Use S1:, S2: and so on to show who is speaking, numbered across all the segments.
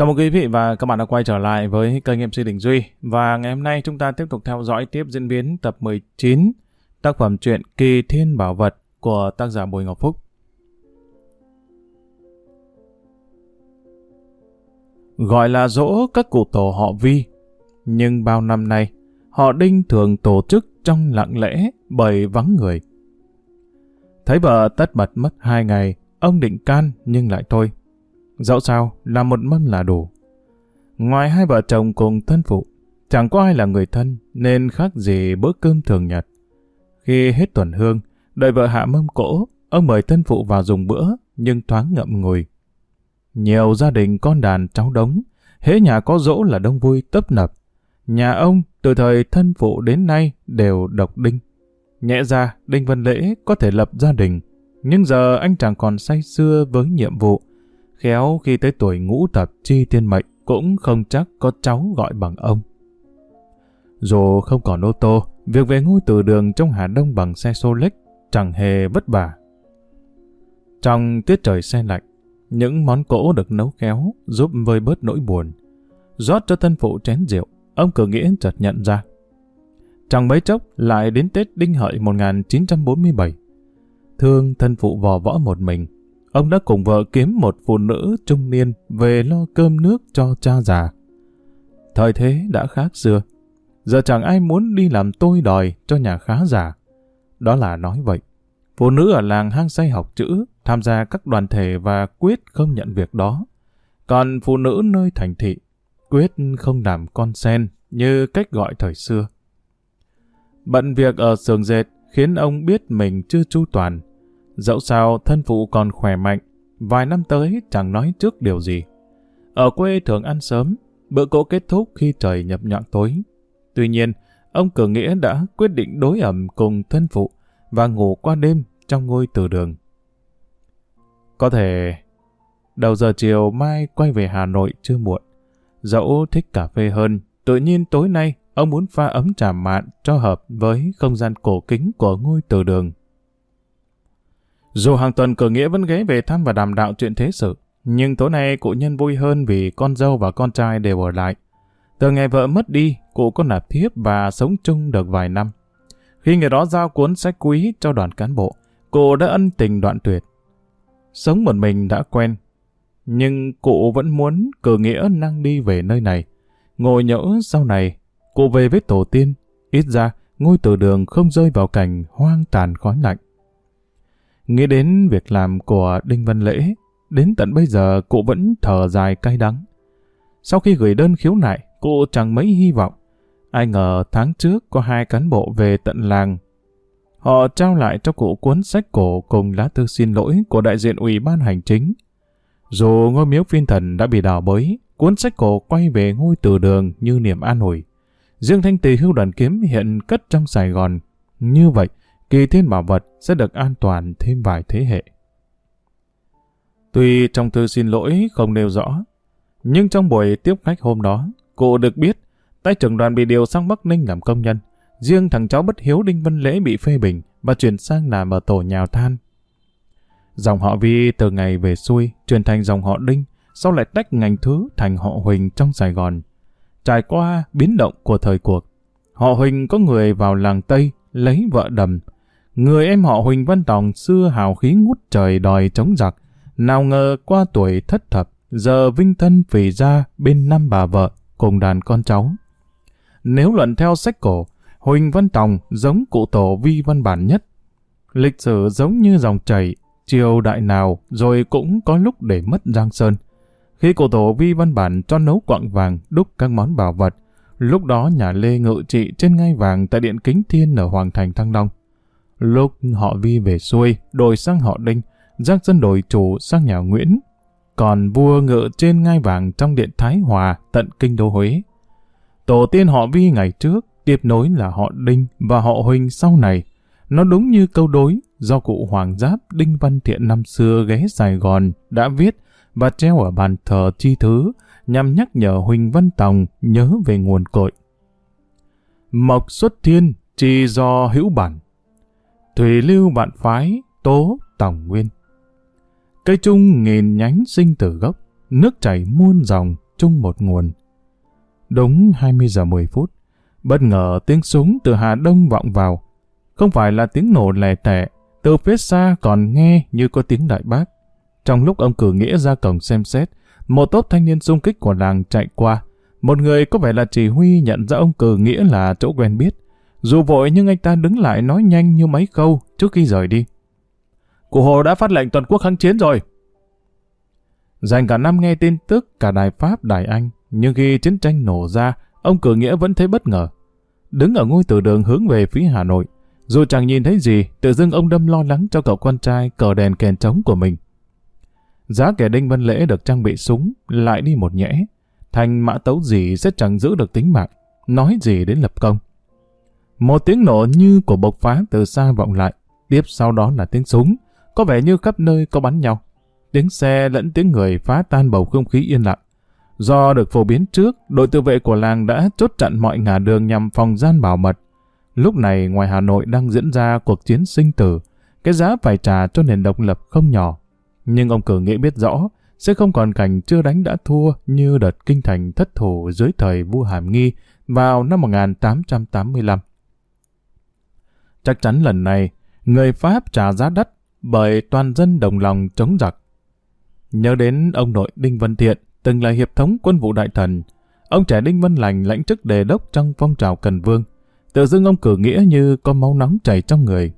S1: Chào mừng quý vị và các bạn đã quay trở lại với kênh MC Đình Duy và ngày hôm nay chúng ta tiếp tục theo dõi tiếp diễn biến tập 19 tác phẩm truyện Kỳ Thiên Bảo Vật của tác giả Bùi Ngọc Phúc. Gọi là dỗ các cụ tổ họ Vi, nhưng bao năm nay họ Đinh thường tổ chức trong lặng lẽ bởi vắng người. Thấy vợ tất bật mất hai ngày, ông định can nhưng lại thôi. Dẫu sao, là một mâm là đủ. Ngoài hai vợ chồng cùng thân phụ, chẳng có ai là người thân nên khác gì bữa cơm thường nhật. Khi hết tuần hương, đợi vợ hạ mâm cỗ, ông mời thân phụ vào dùng bữa nhưng thoáng ngậm ngùi. Nhiều gia đình con đàn cháu đống, hễ nhà có dỗ là đông vui tấp nập. Nhà ông từ thời thân phụ đến nay đều độc đinh. Nhẹ ra, Đinh Văn Lễ có thể lập gia đình, nhưng giờ anh chẳng còn say xưa với nhiệm vụ. Khéo khi tới tuổi ngũ tập chi thiên mệnh cũng không chắc có cháu gọi bằng ông. Dù không còn ô tô, việc về ngôi từ đường trong Hà Đông bằng xe xô lếch chẳng hề vất vả. Trong tiết trời xe lạnh, những món cỗ được nấu khéo giúp vơi bớt nỗi buồn. rót cho thân phụ chén rượu, ông cử nghĩa chợt nhận ra. Chẳng mấy chốc lại đến Tết Đinh Hợi 1947. Thương thân phụ vò võ một mình, ông đã cùng vợ kiếm một phụ nữ trung niên về lo cơm nước cho cha già. Thời thế đã khác xưa. Giờ chẳng ai muốn đi làm tôi đòi cho nhà khá giả. Đó là nói vậy. Phụ nữ ở làng hang say học chữ, tham gia các đoàn thể và quyết không nhận việc đó. Còn phụ nữ nơi thành thị, quyết không làm con sen như cách gọi thời xưa. Bận việc ở sườn dệt khiến ông biết mình chưa chu toàn. Dẫu sao thân phụ còn khỏe mạnh, vài năm tới chẳng nói trước điều gì. Ở quê thường ăn sớm, bữa cỗ kết thúc khi trời nhập nhọn tối. Tuy nhiên, ông cử nghĩa đã quyết định đối ẩm cùng thân phụ và ngủ qua đêm trong ngôi từ đường. Có thể đầu giờ chiều mai quay về Hà Nội chưa muộn. Dẫu thích cà phê hơn, tự nhiên tối nay ông muốn pha ấm trà mạn cho hợp với không gian cổ kính của ngôi từ đường. Dù hàng tuần cử nghĩa vẫn ghé về thăm và đàm đạo chuyện thế sự, nhưng tối nay cụ nhân vui hơn vì con dâu và con trai đều ở lại. Từ ngày vợ mất đi, cụ có nạp thiếp và sống chung được vài năm. Khi người đó giao cuốn sách quý cho đoàn cán bộ, cụ đã ân tình đoạn tuyệt. Sống một mình đã quen, nhưng cụ vẫn muốn cử nghĩa năng đi về nơi này. Ngồi nhỡ sau này, cụ về với tổ tiên, ít ra ngôi từ đường không rơi vào cảnh hoang tàn khói lạnh. Nghĩ đến việc làm của Đinh Văn Lễ, đến tận bây giờ cụ vẫn thở dài cay đắng. Sau khi gửi đơn khiếu nại, cụ chẳng mấy hy vọng. Ai ngờ tháng trước có hai cán bộ về tận làng. Họ trao lại cho cụ cuốn sách cổ cùng lá thư xin lỗi của đại diện ủy ban hành chính. Dù ngôi miếu phiên thần đã bị đào bới, cuốn sách cổ quay về ngôi từ đường như niềm an ủi. Riêng thanh tỳ hưu đoàn kiếm hiện cất trong Sài Gòn. Như vậy, kỳ thiên bảo vật sẽ được an toàn thêm vài thế hệ. Tuy trong thư xin lỗi không nêu rõ, nhưng trong buổi tiếp khách hôm đó, cụ được biết tay trưởng đoàn bị điều sang Bắc Ninh làm công nhân. Riêng thằng cháu bất hiếu Đinh Văn Lễ bị phê bình và chuyển sang làm ở tổ nhào than. Dòng họ Vi từ ngày về xuôi chuyển thành dòng họ Đinh, sau lại tách ngành thứ thành họ Huỳnh trong Sài Gòn. Trải qua biến động của thời cuộc, họ Huỳnh có người vào làng Tây lấy vợ đầm. Người em họ Huỳnh Văn Tòng xưa hào khí ngút trời đòi chống giặc, nào ngờ qua tuổi thất thập, giờ vinh thân phì ra bên năm bà vợ cùng đàn con cháu. Nếu luận theo sách cổ, Huỳnh Văn Tòng giống cụ tổ vi văn bản nhất. Lịch sử giống như dòng chảy, triều đại nào rồi cũng có lúc để mất Giang Sơn. Khi cụ tổ vi văn bản cho nấu quặng vàng đúc các món bảo vật, lúc đó nhà Lê ngự trị trên ngai vàng tại Điện Kính Thiên ở Hoàng Thành Thăng Long. Lúc họ vi về xuôi, đổi sang họ Đinh, giác dân đổi chủ sang nhà Nguyễn. Còn vua ngự trên ngai vàng trong Điện Thái Hòa tận Kinh Đô Huế. Tổ tiên họ vi ngày trước, tiếp nối là họ Đinh và họ Huỳnh sau này. Nó đúng như câu đối do cụ Hoàng Giáp Đinh Văn Thiện năm xưa ghé Sài Gòn đã viết và treo ở bàn thờ chi thứ nhằm nhắc nhở Huỳnh Văn Tòng nhớ về nguồn cội. Mộc xuất thiên chỉ do hữu bản. Thủy lưu bạn phái tố tổng nguyên. Cây trung nghìn nhánh sinh từ gốc, nước chảy muôn dòng chung một nguồn. Đúng 20 giờ 10 phút, bất ngờ tiếng súng từ Hà Đông vọng vào. Không phải là tiếng nổ lẻ tẻ, từ phía xa còn nghe như có tiếng đại bác. Trong lúc ông cử nghĩa ra cổng xem xét, một tốp thanh niên xung kích của làng chạy qua. Một người có vẻ là chỉ huy nhận ra ông cử nghĩa là chỗ quen biết. Dù vội nhưng anh ta đứng lại nói nhanh như mấy câu trước khi rời đi. Cụ Hồ đã phát lệnh toàn quốc kháng chiến rồi. Dành cả năm nghe tin tức cả Đài Pháp, Đài Anh, nhưng khi chiến tranh nổ ra, ông cử nghĩa vẫn thấy bất ngờ. Đứng ở ngôi từ đường hướng về phía Hà Nội, dù chẳng nhìn thấy gì, tự dưng ông đâm lo lắng cho cậu con trai cờ đèn kèn trống của mình. Giá kẻ Đinh Văn Lễ được trang bị súng, lại đi một nhẽ. Thành mã tấu gì sẽ chẳng giữ được tính mạng, nói gì đến lập công. Một tiếng nổ như của bộc phá từ xa vọng lại, tiếp sau đó là tiếng súng, có vẻ như khắp nơi có bắn nhau. Tiếng xe lẫn tiếng người phá tan bầu không khí yên lặng. Do được phổ biến trước, đội tự vệ của làng đã chốt chặn mọi ngả đường nhằm phòng gian bảo mật. Lúc này ngoài Hà Nội đang diễn ra cuộc chiến sinh tử, cái giá phải trả cho nền độc lập không nhỏ. Nhưng ông cử nghĩ biết rõ, sẽ không còn cảnh chưa đánh đã thua như đợt kinh thành thất thủ dưới thời vua Hàm Nghi vào năm 1885. Chắc chắn lần này, người Pháp trả giá đắt bởi toàn dân đồng lòng chống giặc. Nhớ đến ông nội Đinh Văn Thiện, từng là hiệp thống quân vụ đại thần, ông trẻ Đinh Văn Lành lãnh chức đề đốc trong phong trào Cần Vương. Tự dưng ông cử nghĩa như có máu nóng chảy trong người.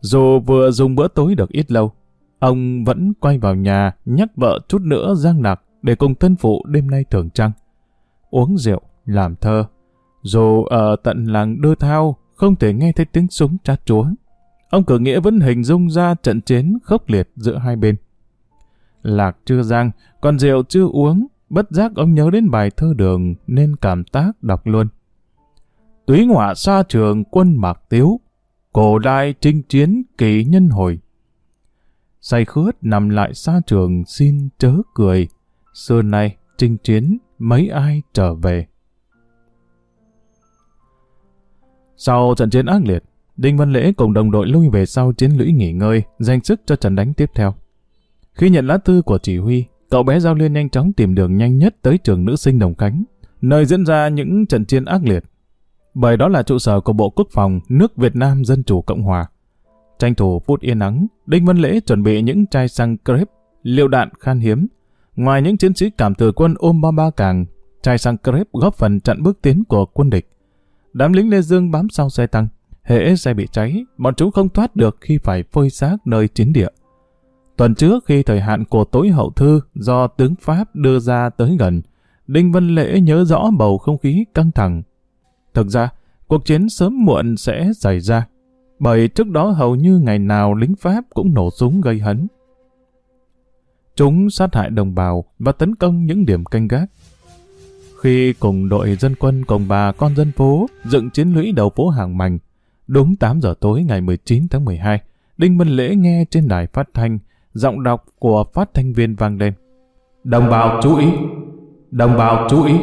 S1: Dù vừa dùng bữa tối được ít lâu, ông vẫn quay vào nhà nhắc vợ chút nữa giang nặc để cùng thân phụ đêm nay thưởng trăng. Uống rượu, làm thơ. Dù ở tận làng Đơ Thao không thể nghe thấy tiếng súng chát chúa. Ông cử nghĩa vẫn hình dung ra trận chiến khốc liệt giữa hai bên. Lạc chưa giang, còn rượu chưa uống, bất giác ông nhớ đến bài thơ đường nên cảm tác đọc luôn. Túy ngọa xa trường quân mạc tiếu, cổ đai trinh chiến kỳ nhân hồi. Say khướt nằm lại xa trường xin chớ cười, xưa nay trinh chiến mấy ai trở về. Sau trận chiến ác liệt, Đinh Văn Lễ cùng đồng đội lui về sau chiến lũy nghỉ ngơi, dành sức cho trận đánh tiếp theo. Khi nhận lá thư của chỉ huy, cậu bé Giao Liên nhanh chóng tìm đường nhanh nhất tới trường nữ sinh Đồng Khánh, nơi diễn ra những trận chiến ác liệt. Bởi đó là trụ sở của Bộ Quốc phòng nước Việt Nam Dân Chủ Cộng Hòa. Tranh thủ phút yên nắng, Đinh Văn Lễ chuẩn bị những chai xăng crepe, liệu đạn khan hiếm. Ngoài những chiến sĩ cảm tử quân ôm ba ba càng, chai xăng crepe góp phần chặn bước tiến của quân địch. Đám lính Lê Dương bám sau xe tăng. Hễ xe bị cháy, bọn chúng không thoát được khi phải phơi xác nơi chiến địa. Tuần trước khi thời hạn của tối hậu thư do tướng Pháp đưa ra tới gần, Đinh Văn Lễ nhớ rõ bầu không khí căng thẳng. Thực ra, cuộc chiến sớm muộn sẽ xảy ra, bởi trước đó hầu như ngày nào lính Pháp cũng nổ súng gây hấn. Chúng sát hại đồng bào và tấn công những điểm canh gác. Khi cùng đội dân quân cùng bà con dân phố dựng chiến lũy đầu phố Hàng Mành, đúng 8 giờ tối ngày 19 tháng 12, Đinh Văn Lễ nghe trên đài phát thanh giọng đọc của phát thanh viên vang lên. Đồng bào chú ý! Đồng bào chú ý!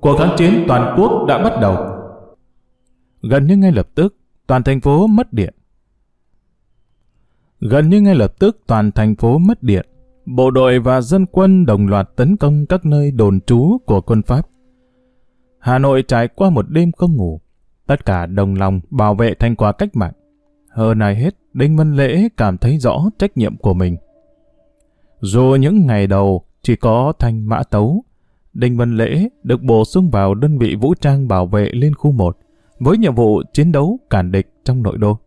S1: Cuộc kháng chiến toàn quốc đã bắt đầu. Gần như ngay lập tức, toàn thành phố mất điện. Gần như ngay lập tức toàn thành phố mất điện. Bộ đội và dân quân đồng loạt tấn công các nơi đồn trú của quân Pháp. Hà Nội trải qua một đêm không ngủ. Tất cả đồng lòng bảo vệ thành quả cách mạng. Hơn ai hết, Đinh Văn Lễ cảm thấy rõ trách nhiệm của mình. Dù những ngày đầu chỉ có thanh mã tấu, Đinh Văn Lễ được bổ sung vào đơn vị vũ trang bảo vệ liên khu 1 với nhiệm vụ chiến đấu cản địch trong nội đô.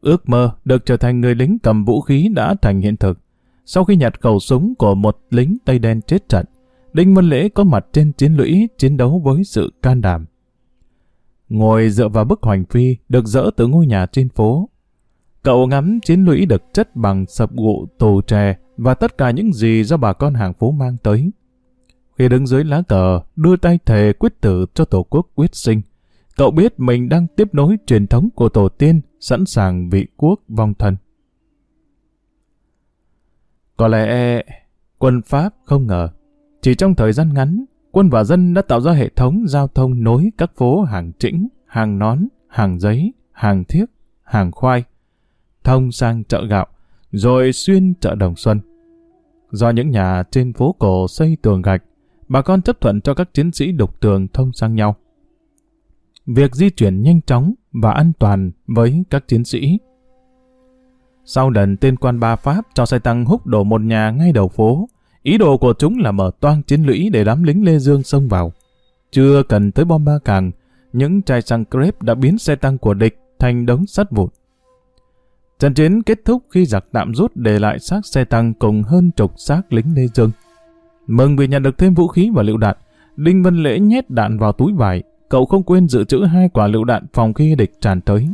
S1: Ước mơ được trở thành người lính cầm vũ khí đã thành hiện thực. Sau khi nhặt khẩu súng của một lính Tây Đen chết trận, Đinh Văn Lễ có mặt trên chiến lũy chiến đấu với sự can đảm. Ngồi dựa vào bức hoành phi được dỡ từ ngôi nhà trên phố. Cậu ngắm chiến lũy được chất bằng sập gụ tù tre và tất cả những gì do bà con hàng phố mang tới. Khi đứng dưới lá cờ, đưa tay thề quyết tử cho tổ quốc quyết sinh, cậu biết mình đang tiếp nối truyền thống của tổ tiên, sẵn sàng vị quốc vong thần. Có lẽ quân Pháp không ngờ, chỉ trong thời gian ngắn, quân và dân đã tạo ra hệ thống giao thông nối các phố hàng trĩnh, hàng nón, hàng giấy, hàng thiếc, hàng khoai, thông sang chợ gạo, rồi xuyên chợ Đồng Xuân. Do những nhà trên phố cổ xây tường gạch, bà con chấp thuận cho các chiến sĩ đục tường thông sang nhau. Việc di chuyển nhanh chóng và an toàn với các chiến sĩ. Sau lần tên quan ba Pháp cho xe tăng húc đổ một nhà ngay đầu phố, ý đồ của chúng là mở toang chiến lũy để đám lính Lê Dương xông vào. Chưa cần tới bom ba càng, những chai xăng crepe đã biến xe tăng của địch thành đống sắt vụn. Trận chiến kết thúc khi giặc tạm rút để lại xác xe tăng cùng hơn chục xác lính Lê Dương. Mừng vì nhận được thêm vũ khí và lựu đạn, Đinh Văn Lễ nhét đạn vào túi vải, cậu không quên dự trữ hai quả lựu đạn phòng khi địch tràn tới.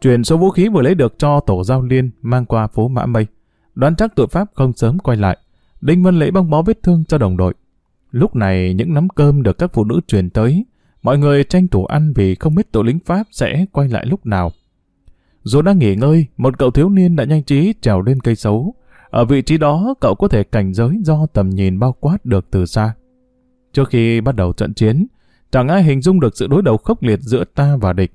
S1: Chuyển số vũ khí vừa lấy được cho tổ giao liên mang qua phố Mã Mây. Đoán chắc tội Pháp không sớm quay lại. Đinh Văn Lễ băng bó vết thương cho đồng đội. Lúc này những nắm cơm được các phụ nữ truyền tới. Mọi người tranh thủ ăn vì không biết tội lính Pháp sẽ quay lại lúc nào. Dù đang nghỉ ngơi, một cậu thiếu niên đã nhanh trí trèo lên cây sấu Ở vị trí đó, cậu có thể cảnh giới do tầm nhìn bao quát được từ xa. Trước khi bắt đầu trận chiến, chẳng ai hình dung được sự đối đầu khốc liệt giữa ta và địch.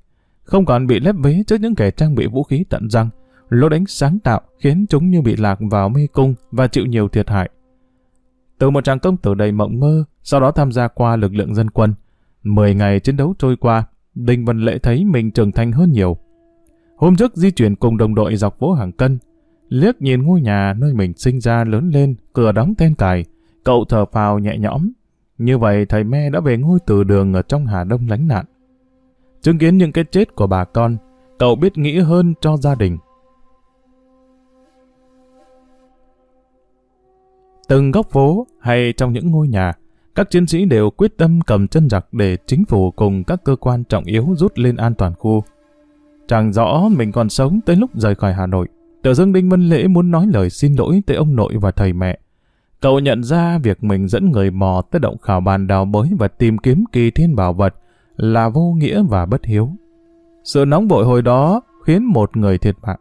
S1: Không còn bị lép vế trước những kẻ trang bị vũ khí tận răng, lỗ đánh sáng tạo khiến chúng như bị lạc vào mê cung và chịu nhiều thiệt hại. Từ một chàng công tử đầy mộng mơ, sau đó tham gia qua lực lượng dân quân. Mười ngày chiến đấu trôi qua, Đinh Văn Lễ thấy mình trưởng thành hơn nhiều. Hôm trước di chuyển cùng đồng đội dọc phố Hàng Cân, liếc nhìn ngôi nhà nơi mình sinh ra lớn lên, cửa đóng then cài, cậu thở phào nhẹ nhõm. Như vậy thầy me đã về ngôi từ đường ở trong Hà Đông lánh nạn. Chứng kiến những cái chết của bà con, cậu biết nghĩ hơn cho gia đình. Từng góc phố hay trong những ngôi nhà, các chiến sĩ đều quyết tâm cầm chân giặc để chính phủ cùng các cơ quan trọng yếu rút lên an toàn khu. Chẳng rõ mình còn sống tới lúc rời khỏi Hà Nội. Tự dưng Đinh Văn Lễ muốn nói lời xin lỗi tới ông nội và thầy mẹ. Cậu nhận ra việc mình dẫn người mò tới động khảo bàn đào bới và tìm kiếm kỳ thiên bảo vật là vô nghĩa và bất hiếu. Sự nóng vội hồi đó khiến một người thiệt mạng.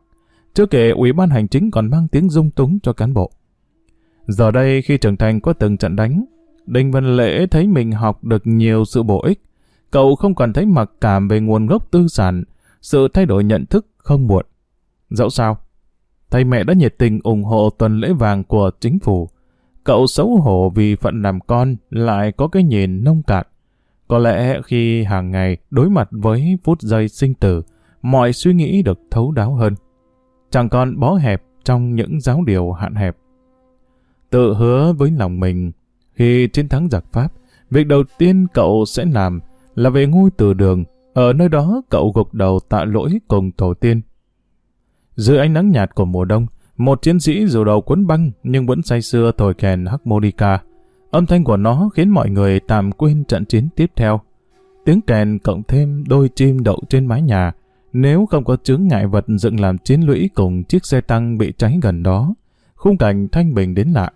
S1: Chưa kể ủy ban hành chính còn mang tiếng dung túng cho cán bộ. Giờ đây khi trưởng thành có từng trận đánh, Đinh Văn Lễ thấy mình học được nhiều sự bổ ích. Cậu không còn thấy mặc cảm về nguồn gốc tư sản, sự thay đổi nhận thức không muộn. Dẫu sao, thầy mẹ đã nhiệt tình ủng hộ tuần lễ vàng của chính phủ. Cậu xấu hổ vì phận làm con lại có cái nhìn nông cạn. Có lẽ khi hàng ngày đối mặt với phút giây sinh tử, mọi suy nghĩ được thấu đáo hơn. Chẳng còn bó hẹp trong những giáo điều hạn hẹp. Tự hứa với lòng mình, khi chiến thắng giặc Pháp, việc đầu tiên cậu sẽ làm là về ngôi từ đường. Ở nơi đó cậu gục đầu tạ lỗi cùng tổ tiên. Dưới ánh nắng nhạt của mùa đông, một chiến sĩ dù đầu cuốn băng nhưng vẫn say sưa thổi kèn harmonica. Âm thanh của nó khiến mọi người tạm quên trận chiến tiếp theo. Tiếng kèn cộng thêm đôi chim đậu trên mái nhà, nếu không có chướng ngại vật dựng làm chiến lũy cùng chiếc xe tăng bị cháy gần đó, khung cảnh thanh bình đến lại.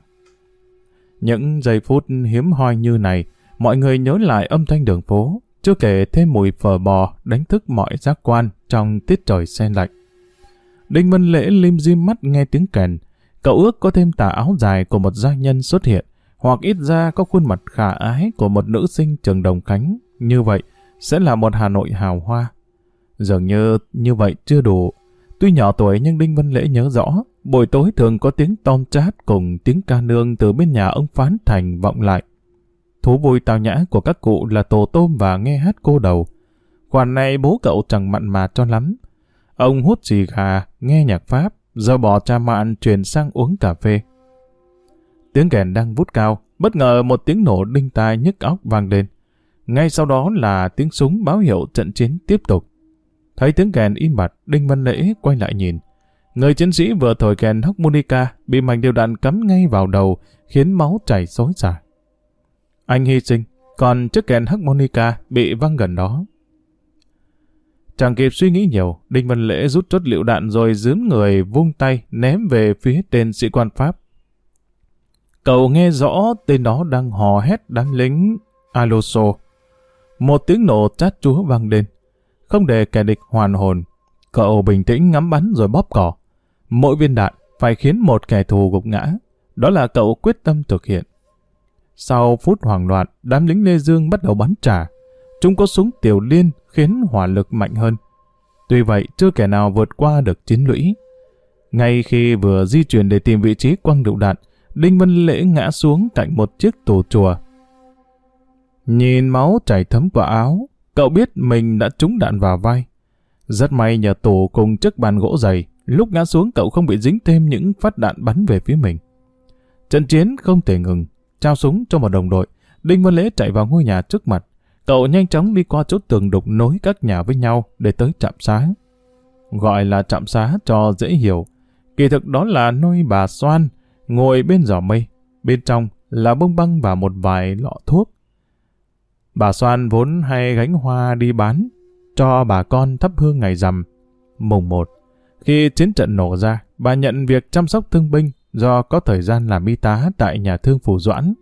S1: Những giây phút hiếm hoi như này, mọi người nhớ lại âm thanh đường phố, chưa kể thêm mùi phở bò đánh thức mọi giác quan trong tiết trời xe lạnh. Đinh Văn Lễ lim dim mắt nghe tiếng kèn, cậu ước có thêm tà áo dài của một gia nhân xuất hiện, hoặc ít ra có khuôn mặt khả ái của một nữ sinh trường Đồng Khánh. Như vậy, sẽ là một Hà Nội hào hoa. Dường như như vậy chưa đủ. Tuy nhỏ tuổi nhưng Đinh Văn Lễ nhớ rõ, buổi tối thường có tiếng tom chát cùng tiếng ca nương từ bên nhà ông Phán Thành vọng lại. Thú vui tào nhã của các cụ là tổ tôm và nghe hát cô đầu. Khoản này bố cậu chẳng mặn mà cho lắm. Ông hút xì gà, nghe nhạc Pháp, giờ bỏ cha mạn chuyển sang uống cà phê. Tiếng kèn đang vút cao, bất ngờ một tiếng nổ đinh tai nhức óc vang lên. Ngay sau đó là tiếng súng báo hiệu trận chiến tiếp tục. Thấy tiếng kèn im bặt, Đinh Văn Lễ quay lại nhìn. Người chiến sĩ vừa thổi kèn harmonica bị mảnh điều đạn cắm ngay vào đầu, khiến máu chảy xối xả. Anh hy sinh, còn chiếc kèn harmonica bị văng gần đó. Chẳng kịp suy nghĩ nhiều, Đinh Văn Lễ rút chốt liệu đạn rồi dướm người vung tay ném về phía tên sĩ quan Pháp. Cậu nghe rõ tên đó đang hò hét đám lính Aloso. Một tiếng nổ chát chúa vang lên. Không để kẻ địch hoàn hồn, cậu bình tĩnh ngắm bắn rồi bóp cỏ. Mỗi viên đạn phải khiến một kẻ thù gục ngã. Đó là cậu quyết tâm thực hiện. Sau phút hoảng loạn, đám lính Lê Dương bắt đầu bắn trả. Chúng có súng tiểu liên khiến hỏa lực mạnh hơn. Tuy vậy, chưa kẻ nào vượt qua được chiến lũy. Ngay khi vừa di chuyển để tìm vị trí quăng lựu đạn, Đinh Văn Lễ ngã xuống cạnh một chiếc tủ chùa. Nhìn máu chảy thấm qua áo, cậu biết mình đã trúng đạn vào vai. Rất may nhờ tủ cùng chiếc bàn gỗ dày, lúc ngã xuống cậu không bị dính thêm những phát đạn bắn về phía mình. Trận chiến không thể ngừng, trao súng cho một đồng đội. Đinh Văn Lễ chạy vào ngôi nhà trước mặt. Cậu nhanh chóng đi qua chốt tường đục nối các nhà với nhau để tới trạm xá. Gọi là trạm xá cho dễ hiểu. Kỳ thực đó là nơi bà Soan ngồi bên giỏ mây. Bên trong là bông băng và một vài lọ thuốc. Bà Soan vốn hay gánh hoa đi bán cho bà con thắp hương ngày rằm. Mùng 1. Khi chiến trận nổ ra, bà nhận việc chăm sóc thương binh do có thời gian làm y tá tại nhà thương phủ doãn.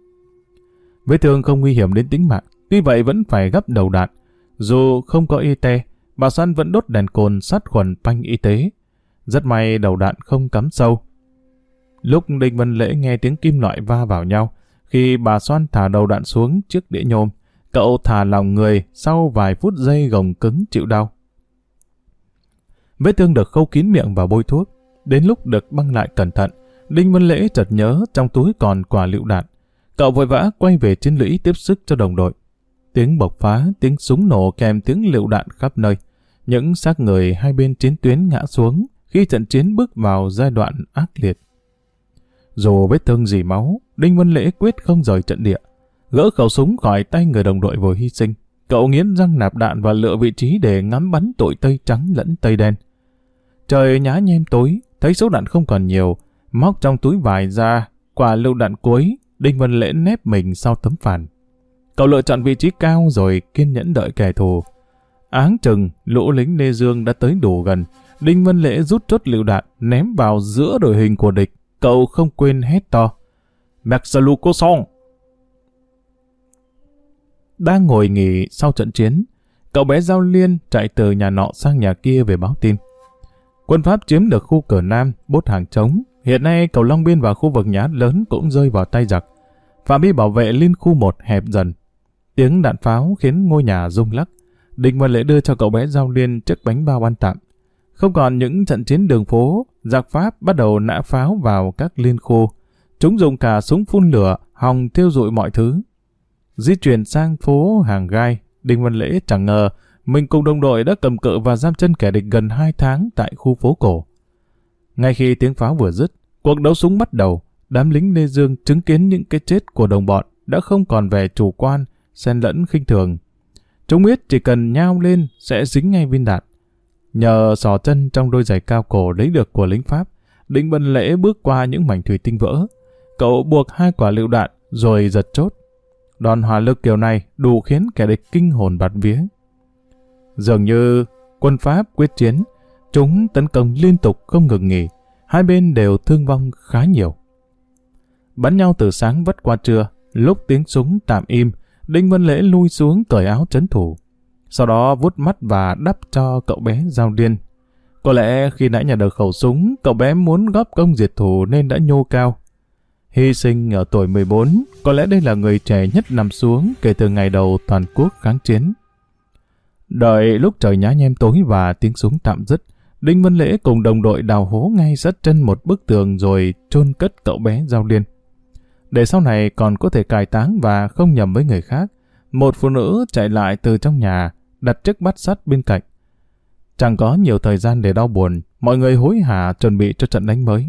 S1: Vết thương không nguy hiểm đến tính mạng, tuy vậy vẫn phải gấp đầu đạn. Dù không có y tế, bà Soan vẫn đốt đèn cồn sát khuẩn panh y tế. Rất may đầu đạn không cắm sâu. Lúc Đinh Văn Lễ nghe tiếng kim loại va vào nhau, khi bà Soan thả đầu đạn xuống trước đĩa nhôm, cậu thả lòng người sau vài phút giây gồng cứng chịu đau. Vết thương được khâu kín miệng và bôi thuốc. Đến lúc được băng lại cẩn thận, Đinh Văn Lễ chợt nhớ trong túi còn quả lựu đạn. Cậu vội vã quay về chiến lũy tiếp sức cho đồng đội. Tiếng bộc phá, tiếng súng nổ kèm tiếng lựu đạn khắp nơi. Những xác người hai bên chiến tuyến ngã xuống khi trận chiến bước vào giai đoạn ác liệt. Dù vết thương dì máu, Đinh Văn Lễ quyết không rời trận địa. Gỡ khẩu súng khỏi tay người đồng đội vừa hy sinh. Cậu nghiến răng nạp đạn và lựa vị trí để ngắm bắn tội tây trắng lẫn tây đen. Trời nhá nhem tối, thấy số đạn không còn nhiều, móc trong túi vải ra, quả lựu đạn cuối, Đinh Văn Lễ nép mình sau tấm phản. Cậu lựa chọn vị trí cao rồi kiên nhẫn đợi kẻ thù. Áng chừng, lũ lính Lê Dương đã tới đủ gần. Đinh Văn Lễ rút chốt lựu đạn, ném vào giữa đội hình của địch. Cậu không quên hét to. Maxaluco song! Đang ngồi nghỉ sau trận chiến, cậu bé Giao Liên chạy từ nhà nọ sang nhà kia về báo tin. Quân Pháp chiếm được khu cửa Nam, bốt hàng trống. Hiện nay cầu Long Biên và khu vực nhà lớn cũng rơi vào tay giặc. Phạm vi bảo vệ liên khu 1 hẹp dần. Tiếng đạn pháo khiến ngôi nhà rung lắc. Định và Lễ đưa cho cậu bé Giao Liên chiếc bánh bao ăn tạm. Không còn những trận chiến đường phố, giặc Pháp bắt đầu nã pháo vào các liên khu. Chúng dùng cả súng phun lửa, hòng tiêu dụi mọi thứ. Di chuyển sang phố Hàng Gai, Đinh Văn Lễ chẳng ngờ mình cùng đồng đội đã cầm cự và giam chân kẻ địch gần 2 tháng tại khu phố cổ. Ngay khi tiếng pháo vừa dứt, cuộc đấu súng bắt đầu, đám lính Lê Dương chứng kiến những cái chết của đồng bọn đã không còn vẻ chủ quan, xen lẫn khinh thường. Chúng biết chỉ cần nhao lên sẽ dính ngay viên đạn. Nhờ sò chân trong đôi giày cao cổ lấy được của lính Pháp, Đinh Văn Lễ bước qua những mảnh thủy tinh vỡ. Cậu buộc hai quả lựu đạn rồi giật chốt. Đòn hỏa lực kiểu này đủ khiến kẻ địch kinh hồn bạt vía. Dường như quân Pháp quyết chiến, chúng tấn công liên tục không ngừng nghỉ, hai bên đều thương vong khá nhiều. Bắn nhau từ sáng vất qua trưa, lúc tiếng súng tạm im, Đinh Văn Lễ lui xuống cởi áo chấn thủ. Sau đó vuốt mắt và đắp cho cậu bé giao điên. Có lẽ khi nãy nhà được khẩu súng, cậu bé muốn góp công diệt thù nên đã nhô cao. Hy sinh ở tuổi 14, có lẽ đây là người trẻ nhất nằm xuống kể từ ngày đầu toàn quốc kháng chiến. Đợi lúc trời nhá nhem tối và tiếng súng tạm dứt, Đinh Văn Lễ cùng đồng đội đào hố ngay sát chân một bức tường rồi chôn cất cậu bé Giao Liên. Để sau này còn có thể cài táng và không nhầm với người khác, một phụ nữ chạy lại từ trong nhà, đặt chiếc bát sắt bên cạnh. Chẳng có nhiều thời gian để đau buồn, mọi người hối hả chuẩn bị cho trận đánh mới.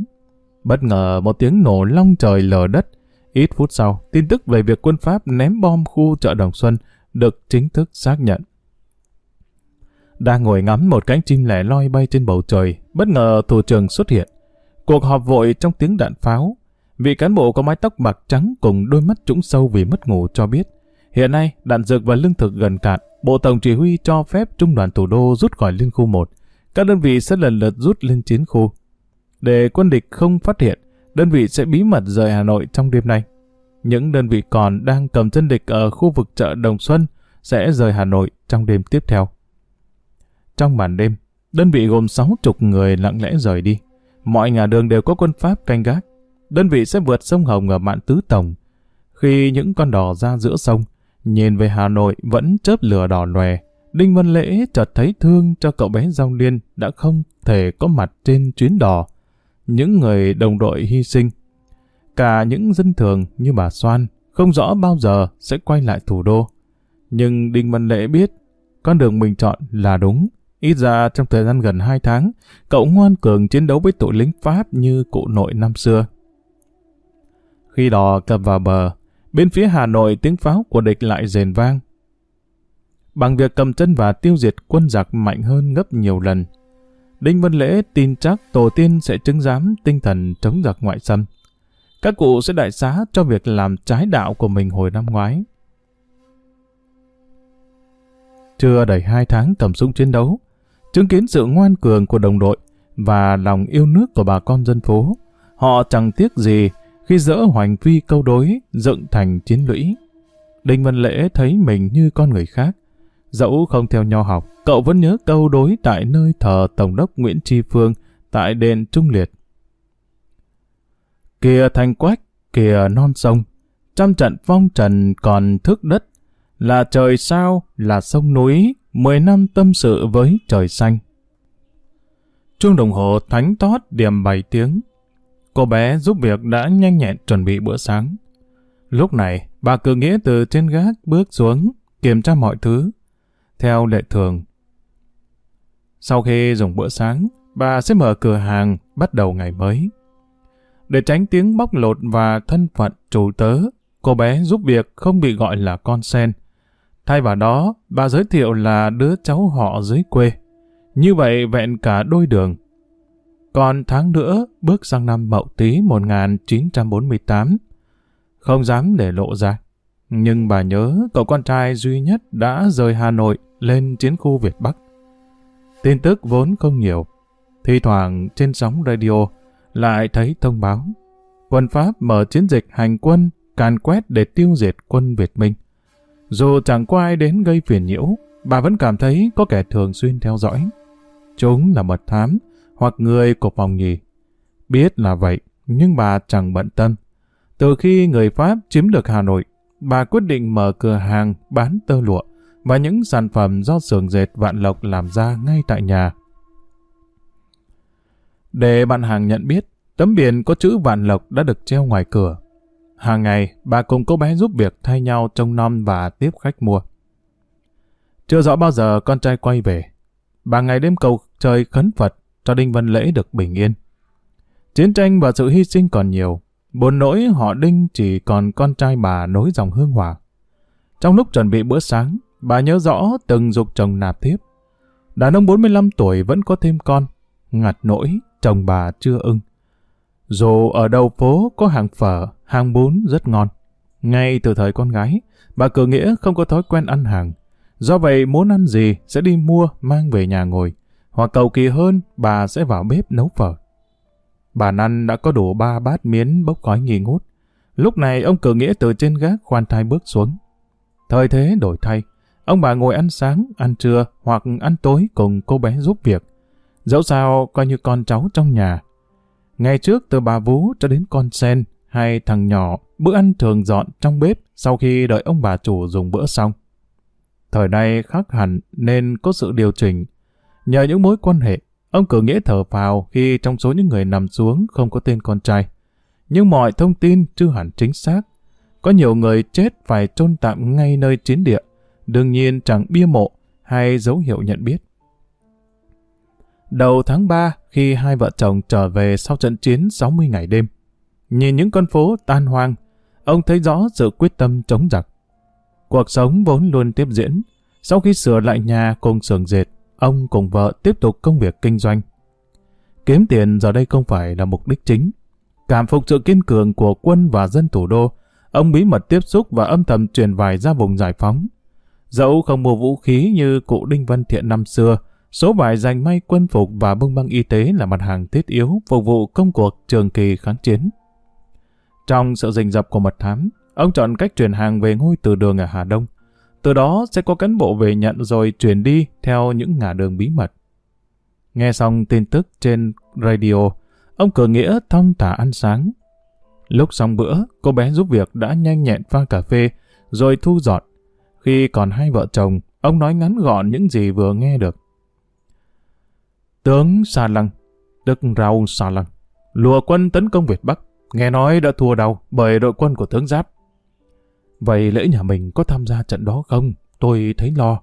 S1: Bất ngờ một tiếng nổ long trời lở đất. Ít phút sau, tin tức về việc quân Pháp ném bom khu chợ Đồng Xuân được chính thức xác nhận. Đang ngồi ngắm một cánh chim lẻ loi bay trên bầu trời, bất ngờ thủ trưởng xuất hiện. Cuộc họp vội trong tiếng đạn pháo. Vị cán bộ có mái tóc bạc trắng cùng đôi mắt trũng sâu vì mất ngủ cho biết, hiện nay đạn dược và lương thực gần cạn, Bộ Tổng Chỉ huy cho phép Trung đoàn Thủ đô rút khỏi Liên khu 1. Các đơn vị sẽ lần lượt rút lên chiến khu. Để quân địch không phát hiện, đơn vị sẽ bí mật rời Hà Nội trong đêm nay. Những đơn vị còn đang cầm chân địch ở khu vực chợ Đồng Xuân sẽ rời Hà Nội trong đêm tiếp theo. Trong màn đêm, đơn vị gồm 60 người lặng lẽ rời đi. Mọi ngã đường đều có quân Pháp canh gác. Đơn vị sẽ vượt sông Hồng ở mạn Tứ Tổng. Khi những con đò ra giữa sông, nhìn về Hà Nội vẫn chớp lửa đỏ lòe. Đinh Văn Lễ chợt thấy thương cho cậu bé Giao Liên đã không thể có mặt trên chuyến đò. Những người đồng đội hy sinh. Cả những dân thường như bà Soan không rõ bao giờ sẽ quay lại thủ đô. Nhưng Đinh Văn Lễ biết, con đường mình chọn là đúng. Ít ra trong thời gian gần 2 tháng, cậu ngoan cường chiến đấu với tội lính Pháp như cụ nội năm xưa. Khi đò cập vào bờ, bên phía Hà Nội tiếng pháo của địch lại rền vang. Bằng việc cầm chân và tiêu diệt quân giặc mạnh hơn gấp nhiều lần, Đinh Văn Lễ tin chắc tổ tiên sẽ chứng giám tinh thần chống giặc ngoại xâm. Các cụ sẽ đại xá cho việc làm trái đạo của mình hồi năm ngoái. Chưa đầy hai tháng cầm súng chiến đấu, chứng kiến sự ngoan cường của đồng đội và lòng yêu nước của bà con dân phố, họ chẳng tiếc gì khi dỡ hoành phi câu đối dựng thành chiến lũy. Đinh Văn Lễ thấy mình như con người khác. Dẫu không theo nho học, cậu vẫn nhớ câu đối tại nơi thờ Tổng đốc Nguyễn Tri Phương tại đền Trung Liệt. Kìa thành quách, kìa non sông, trăm trận phong trần còn thức đất, là trời sao, là sông núi, mười năm tâm sự với trời xanh. Chuông đồng hồ thánh tót điểm bảy tiếng. Cô bé giúp việc đã nhanh nhẹn chuẩn bị bữa sáng. Lúc này, bà cử nghĩa từ trên gác bước xuống, kiểm tra mọi thứ. Theo lệ thường. Sau khi dùng bữa sáng, bà sẽ mở cửa hàng, bắt đầu ngày mới. Để tránh tiếng bóc lột và thân phận chủ tớ, cô bé giúp việc không bị gọi là con sen. Thay vào đó, bà giới thiệu là đứa cháu họ dưới quê. Như vậy vẹn cả đôi đường. Còn tháng nữa, bước sang năm Mậu Tý 1948. Không dám để lộ ra. Nhưng bà nhớ cậu con trai duy nhất đã rời Hà Nội lên chiến khu Việt Bắc. Tin tức vốn không nhiều. Thi thoảng trên sóng radio lại thấy thông báo. Quân Pháp mở chiến dịch hành quân càn quét để tiêu diệt quân Việt Minh. Dù chẳng có ai đến gây phiền nhiễu, bà vẫn cảm thấy có kẻ thường xuyên theo dõi. Chúng là mật thám hoặc người của phòng nhì. Biết là vậy, nhưng bà chẳng bận tâm. Từ khi người Pháp chiếm được Hà Nội, bà quyết định mở cửa hàng bán tơ lụa và những sản phẩm do xưởng dệt Vạn Lộc làm ra ngay tại nhà. Để bạn hàng nhận biết, tấm biển có chữ Vạn Lộc đã được treo ngoài cửa. Hàng ngày, bà cùng cô bé giúp việc thay nhau trông nom và tiếp khách mua. Chưa rõ bao giờ con trai quay về. Bà ngày đêm cầu trời khấn Phật cho Đinh Văn Lễ được bình yên. Chiến tranh và sự hy sinh còn nhiều. Buồn nỗi họ Đinh chỉ còn con trai bà nối dòng hương hỏa. Trong lúc chuẩn bị bữa sáng, bà nhớ rõ từng dục chồng nạp tiếp. Đàn ông 45 tuổi vẫn có thêm con. Ngặt nỗi, chồng bà chưa ưng. Dù ở đầu phố có hàng phở, hàng bún rất ngon. Ngay từ thời con gái, bà cử nghĩa không có thói quen ăn hàng. Do vậy muốn ăn gì sẽ đi mua mang về nhà ngồi. Hoặc cầu kỳ hơn, bà sẽ vào bếp nấu phở. Bà Năn đã có đủ ba bát miến bốc khói nghi ngút. Lúc này ông cử nghĩa từ trên gác khoan thai bước xuống. Thời thế đổi thay, ông bà ngồi ăn sáng, ăn trưa hoặc ăn tối cùng cô bé giúp việc. Dẫu sao coi như con cháu trong nhà. Ngày trước từ bà Vú cho đến con sen hay thằng nhỏ, bữa ăn thường dọn trong bếp sau khi đợi ông bà chủ dùng bữa xong. Thời nay khác hẳn nên có sự điều chỉnh. Nhờ những mối quan hệ, ông cử nghĩa thở phào khi trong số những người nằm xuống không có tên con trai. Nhưng mọi thông tin chưa hẳn chính xác. Có nhiều người chết phải chôn tạm ngay nơi chiến địa, đương nhiên chẳng bia mộ hay dấu hiệu nhận biết. Đầu tháng 3, khi hai vợ chồng trở về sau trận chiến 60 ngày đêm, nhìn những con phố tan hoang, ông thấy rõ sự quyết tâm chống giặc. Cuộc sống vốn luôn tiếp diễn. Sau khi sửa lại nhà cùng sườn dệt, ông cùng vợ tiếp tục công việc kinh doanh. Kiếm tiền giờ đây không phải là mục đích chính. Cảm phục sự kiên cường của quân và dân thủ đô, ông bí mật tiếp xúc và âm thầm truyền vải ra vùng giải phóng. Dẫu không mua vũ khí như cụ Đinh Văn Thiện năm xưa, số vải dành may quân phục và bông băng y tế là mặt hàng thiết yếu phục vụ công cuộc trường kỳ kháng chiến. Trong sự rình rập của mật thám, ông chọn cách chuyển hàng về ngôi từ đường ở Hà Đông. Từ đó sẽ có cán bộ về nhận rồi chuyển đi theo những ngả đường bí mật. Nghe xong tin tức trên radio, ông cờ nghĩa thong thả ăn sáng. Lúc xong bữa, cô bé giúp việc đã nhanh nhẹn pha cà phê, rồi thu dọn. Khi còn hai vợ chồng, ông nói ngắn gọn những gì vừa nghe được. Tướng Sa Lăng, tức Rau Sa Lăng, lùa quân tấn công Việt Bắc, nghe nói đã thua đau bởi đội quân của tướng Giáp. Vậy lễ nhà mình có tham gia trận đó không? tôi thấy lo.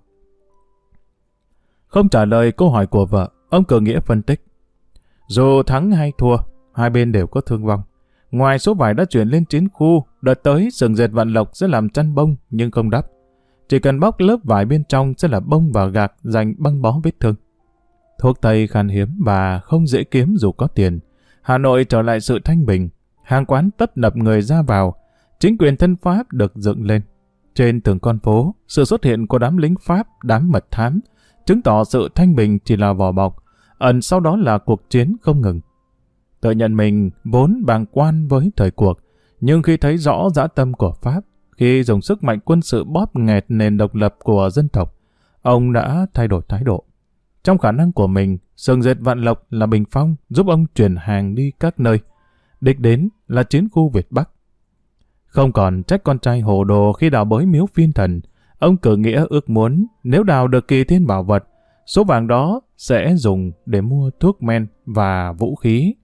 S1: Không trả lời câu hỏi của vợ, ông cờ nghĩa phân tích. Dù thắng hay thua, hai bên đều có thương vong. Ngoài số vải đã chuyển lên chiến khu, đợt tới sừng dệt vạn lộc sẽ làm chăn bông nhưng không đắp. Chỉ cần bóc lớp vải bên trong sẽ là bông và gạc dành băng bó vết thương. Thuốc tây khan hiếm và không dễ kiếm dù có tiền. Hà Nội trở lại sự thanh bình. Hàng quán tấp nập người ra vào. Chính quyền thân Pháp được dựng lên. Trên từng con phố, sự xuất hiện của đám lính Pháp, đám mật thám, chứng tỏ sự thanh bình chỉ là vỏ bọc, ẩn sau đó là cuộc chiến không ngừng. Tự nhận mình vốn bàng quan với thời cuộc, nhưng khi thấy rõ dã tâm của Pháp, khi dùng sức mạnh quân sự bóp nghẹt nền độc lập của dân tộc, ông đã thay đổi thái độ. Trong khả năng của mình, sừng dệt vạn lộc là bình phong giúp ông chuyển hàng đi các nơi. Đích đến là chiến khu Việt Bắc. Không còn trách con trai hồ đồ khi đào bới miếu phiên thần, ông cử nghĩa ước muốn nếu đào được kỳ thiên bảo vật, số vàng đó sẽ dùng để mua thuốc men và vũ khí.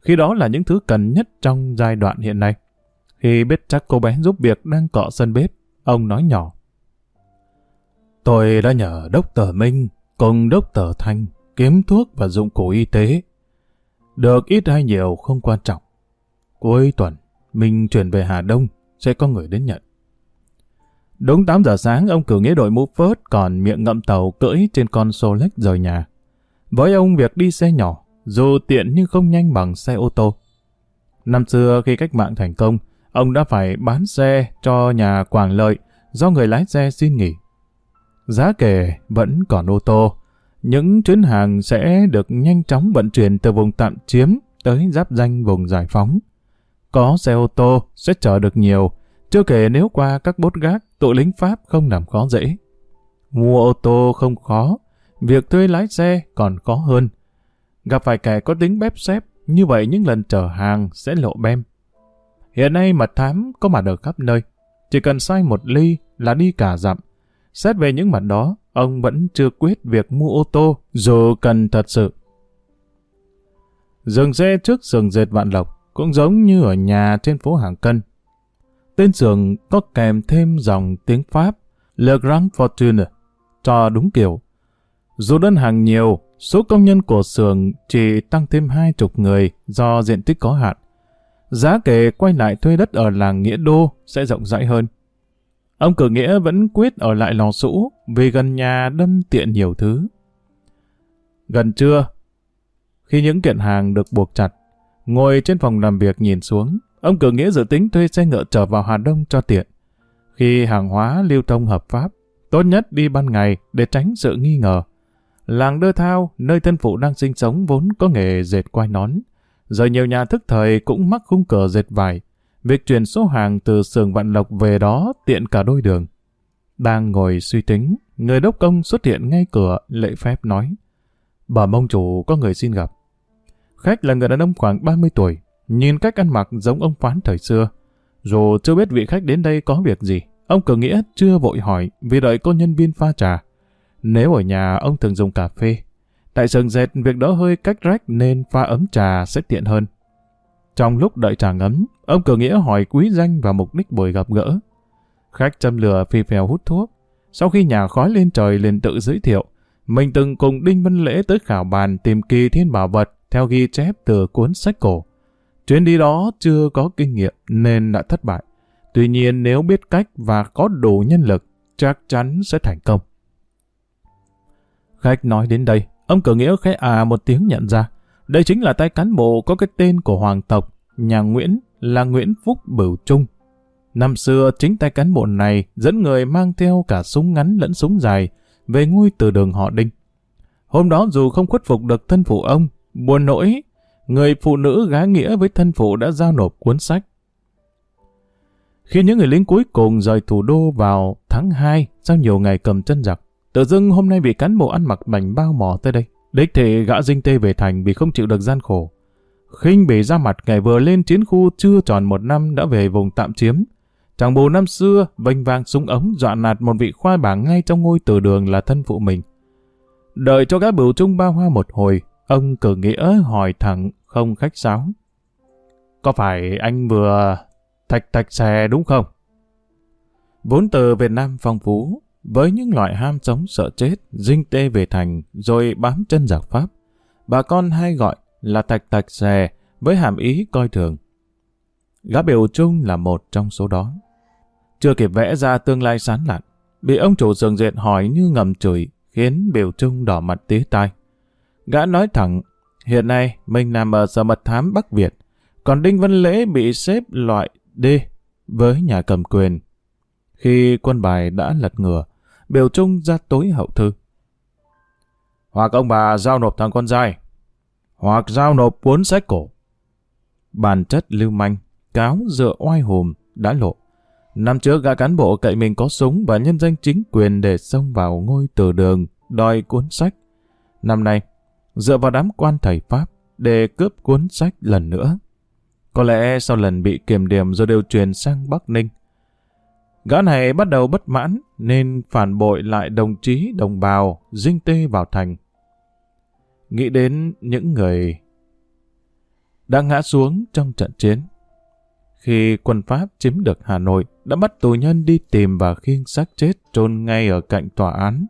S1: Khi đó là những thứ cần nhất trong giai đoạn hiện nay. Khi biết chắc cô bé giúp việc đang cọ sân bếp, ông nói nhỏ. Tôi đã nhờ Đốc Tờ Minh cùng Đốc Tờ Thanh kiếm thuốc và dụng cụ y tế. Được ít hay nhiều không quan trọng. Cuối tuần, mình chuyển về Hà Đông, sẽ có người đến nhận. Đúng 8 giờ sáng, ông cử nghĩa đội mũ phớt còn miệng ngậm tàu cưỡi trên con Solex rời nhà. Với ông việc đi xe nhỏ, dù tiện nhưng không nhanh bằng xe ô tô. Năm xưa khi cách mạng thành công, ông đã phải bán xe cho nhà Quảng Lợi do người lái xe xin nghỉ. Giá kể vẫn còn ô tô, những chuyến hàng sẽ được nhanh chóng vận chuyển từ vùng tạm chiếm tới giáp danh vùng giải phóng. Có xe ô tô sẽ chở được nhiều, chưa kể nếu qua các bốt gác, tụi lính Pháp không làm khó dễ. Mua ô tô không khó, việc thuê lái xe còn khó hơn. Gặp phải kẻ có tính bếp xếp, như vậy những lần chở hàng sẽ lộ bem. Hiện nay mật thám có mặt ở khắp nơi. Chỉ cần sai một ly là đi cả dặm. Xét về những mặt đó, ông vẫn chưa quyết việc mua ô tô dù cần thật sự. Dừng xe trước sườn dệt vạn lộc cũng giống như ở nhà trên phố Hàng Cân. Tên sườn có kèm thêm dòng tiếng Pháp Le Grand Fortune cho đúng kiểu. Dù đơn hàng nhiều, số công nhân của xưởng chỉ tăng thêm hai chục người do diện tích có hạn. Giá kể quay lại thuê đất ở làng Nghĩa Đô sẽ rộng rãi hơn. Ông cử nghĩa vẫn quyết ở lại lò sũ vì gần nhà đâm tiện nhiều thứ. Gần trưa, khi những kiện hàng được buộc chặt, ngồi trên phòng làm việc nhìn xuống, ông cử nghĩa dự tính thuê xe ngựa trở vào Hà Đông cho tiện. Khi hàng hóa lưu thông hợp pháp, tốt nhất đi ban ngày để tránh sự nghi ngờ. Làng Đơ Thao, nơi thân phụ đang sinh sống vốn có nghề dệt quai nón. Giờ nhiều nhà thức thời cũng mắc khung cờ dệt vải, Việc chuyển số hàng từ sườn Vạn Lộc về đó tiện cả đôi đường. Đang ngồi suy tính, người đốc công xuất hiện ngay cửa lễ phép nói. Bà mông chủ có người xin gặp. Khách là người đàn ông khoảng 30 tuổi, nhìn cách ăn mặc giống ông phán thời xưa. Dù chưa biết vị khách đến đây có việc gì, ông cử nghĩa chưa vội hỏi vì đợi cô nhân viên pha trà. Nếu ở nhà ông thường dùng cà phê, tại sườn dệt việc đó hơi cách rách nên pha ấm trà sẽ tiện hơn. Trong lúc đợi trà ngấm, ông cử nghĩa hỏi quý danh và mục đích buổi gặp gỡ. Khách châm lửa phi phèo hút thuốc. Sau khi nhà khói lên trời liền tự giới thiệu, mình từng cùng Đinh Văn Lễ tới khảo bàn tìm kỳ thiên bảo vật theo ghi chép từ cuốn sách cổ. Chuyến đi đó chưa có kinh nghiệm nên đã thất bại. Tuy nhiên nếu biết cách và có đủ nhân lực, chắc chắn sẽ thành công. Khách nói đến đây, ông cử nghĩa khẽ à một tiếng nhận ra. Đây chính là tay cán bộ có cái tên của hoàng tộc, nhà Nguyễn là Nguyễn Phúc Bửu Trung. Năm xưa, chính tay cán bộ này dẫn người mang theo cả súng ngắn lẫn súng dài về ngôi từ đường họ Đinh. Hôm đó dù không khuất phục được thân phụ ông, buồn nỗi, người phụ nữ gá nghĩa với thân phụ đã giao nộp cuốn sách. Khi những người lính cuối cùng rời thủ đô vào tháng 2 sau nhiều ngày cầm chân giặc, tự dưng hôm nay vị cán bộ ăn mặc bành bao mò tới đây. Đích thị gã dinh tê về thành vì không chịu được gian khổ. khinh bỉ ra mặt ngày vừa lên chiến khu chưa tròn một năm đã về vùng tạm chiếm. Chàng bồ năm xưa, vênh vang súng ống dọa nạt một vị khoai bảng ngay trong ngôi từ đường là thân phụ mình. Đợi cho gã bửu trung ba hoa một hồi, ông cử nghĩa hỏi thẳng, không khách sáo. Có phải anh vừa thạch thạch xè đúng không? Vốn từ Việt Nam phong phú, với những loại ham sống sợ chết, dinh tê về thành, rồi bám chân giặc Pháp. Bà con hay gọi là thạch thạch xè, với hàm ý coi thường. Gã biểu trung là một trong số đó. Chưa kịp vẽ ra tương lai sán lạn, bị ông chủ sườn diện hỏi như ngầm chửi, khiến biểu trung đỏ mặt tía tai. Gã nói thẳng, hiện nay mình nằm ở sở mật thám Bắc Việt, còn Đinh Văn Lễ bị xếp loại D với nhà cầm quyền. Khi quân bài đã lật ngửa, biểu trung ra tối hậu thư. Hoặc ông bà giao nộp thằng con trai, hoặc giao nộp cuốn sách cổ. Bản chất lưu manh, cáo dựa oai hùm đã lộ. Năm trước gã cán bộ cậy mình có súng và nhân danh chính quyền để xông vào ngôi từ đường, đòi cuốn sách. Năm nay, dựa vào đám quan thầy Pháp để cướp cuốn sách lần nữa. Có lẽ sau lần bị kiềm điểm rồi đều truyền sang Bắc Ninh. Gã này bắt đầu bất mãn nên phản bội lại đồng chí đồng bào dinh tê vào thành. Nghĩ đến những người đã ngã xuống trong trận chiến. Khi quân Pháp chiếm được Hà Nội, đã bắt tù nhân đi tìm và khiêng xác chết trôn ngay ở cạnh tòa án.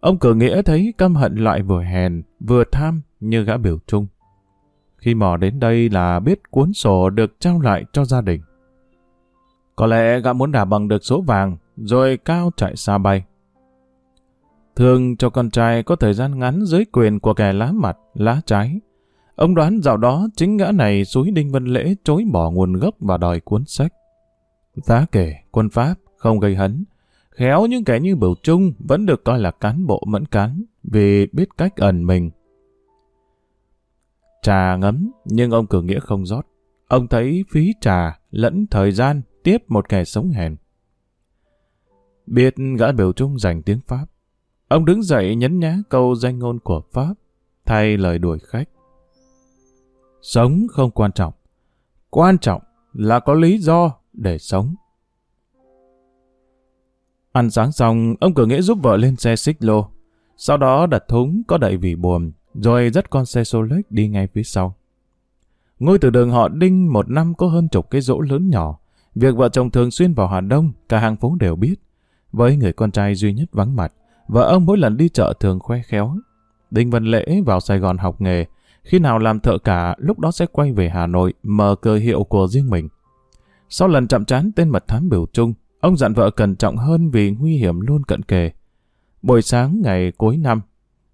S1: Ông cử nghĩa thấy căm hận loại vừa hèn, vừa tham như gã biểu trung. Khi mò đến đây là biết cuốn sổ được trao lại cho gia đình. Có lẽ gã muốn đả bằng được số vàng, rồi cao chạy xa bay. Thường cho con trai có thời gian ngắn dưới quyền của kẻ lá mặt, lá trái. Ông đoán dạo đó chính gã này suối Đinh vân Lễ chối bỏ nguồn gốc và đòi cuốn sách. Giá kể, quân Pháp không gây hấn. Khéo những kẻ như Bửu Trung vẫn được coi là cán bộ mẫn cán vì biết cách ẩn mình. Trà ngấm, nhưng ông cử nghĩa không rót. Ông thấy phí trà lẫn thời gian tiếp một kẻ sống hèn. Biết gã biểu trung dành tiếng Pháp. Ông đứng dậy nhấn nhá câu danh ngôn của Pháp, thay lời đuổi khách. Sống không quan trọng. Quan trọng là có lý do để sống. Ăn sáng xong, ông cửa nghĩa giúp vợ lên xe xích lô. Sau đó đặt thúng có đậy vì buồm, rồi dắt con xe Solex đi ngay phía sau. Ngôi từ đường họ Đinh một năm có hơn chục cái rỗ lớn nhỏ. Việc vợ chồng thường xuyên vào Hà Đông, cả hàng phố đều biết. Với người con trai duy nhất vắng mặt, vợ ông mỗi lần đi chợ thường khoe khéo. Đinh Văn Lễ vào Sài Gòn học nghề, khi nào làm thợ cả, lúc đó sẽ quay về Hà Nội mở cơ hiệu của riêng mình. Sau lần chậm chán tên mật thám biểu trung, ông dặn vợ cẩn trọng hơn vì nguy hiểm luôn cận kề. Buổi sáng ngày cuối năm,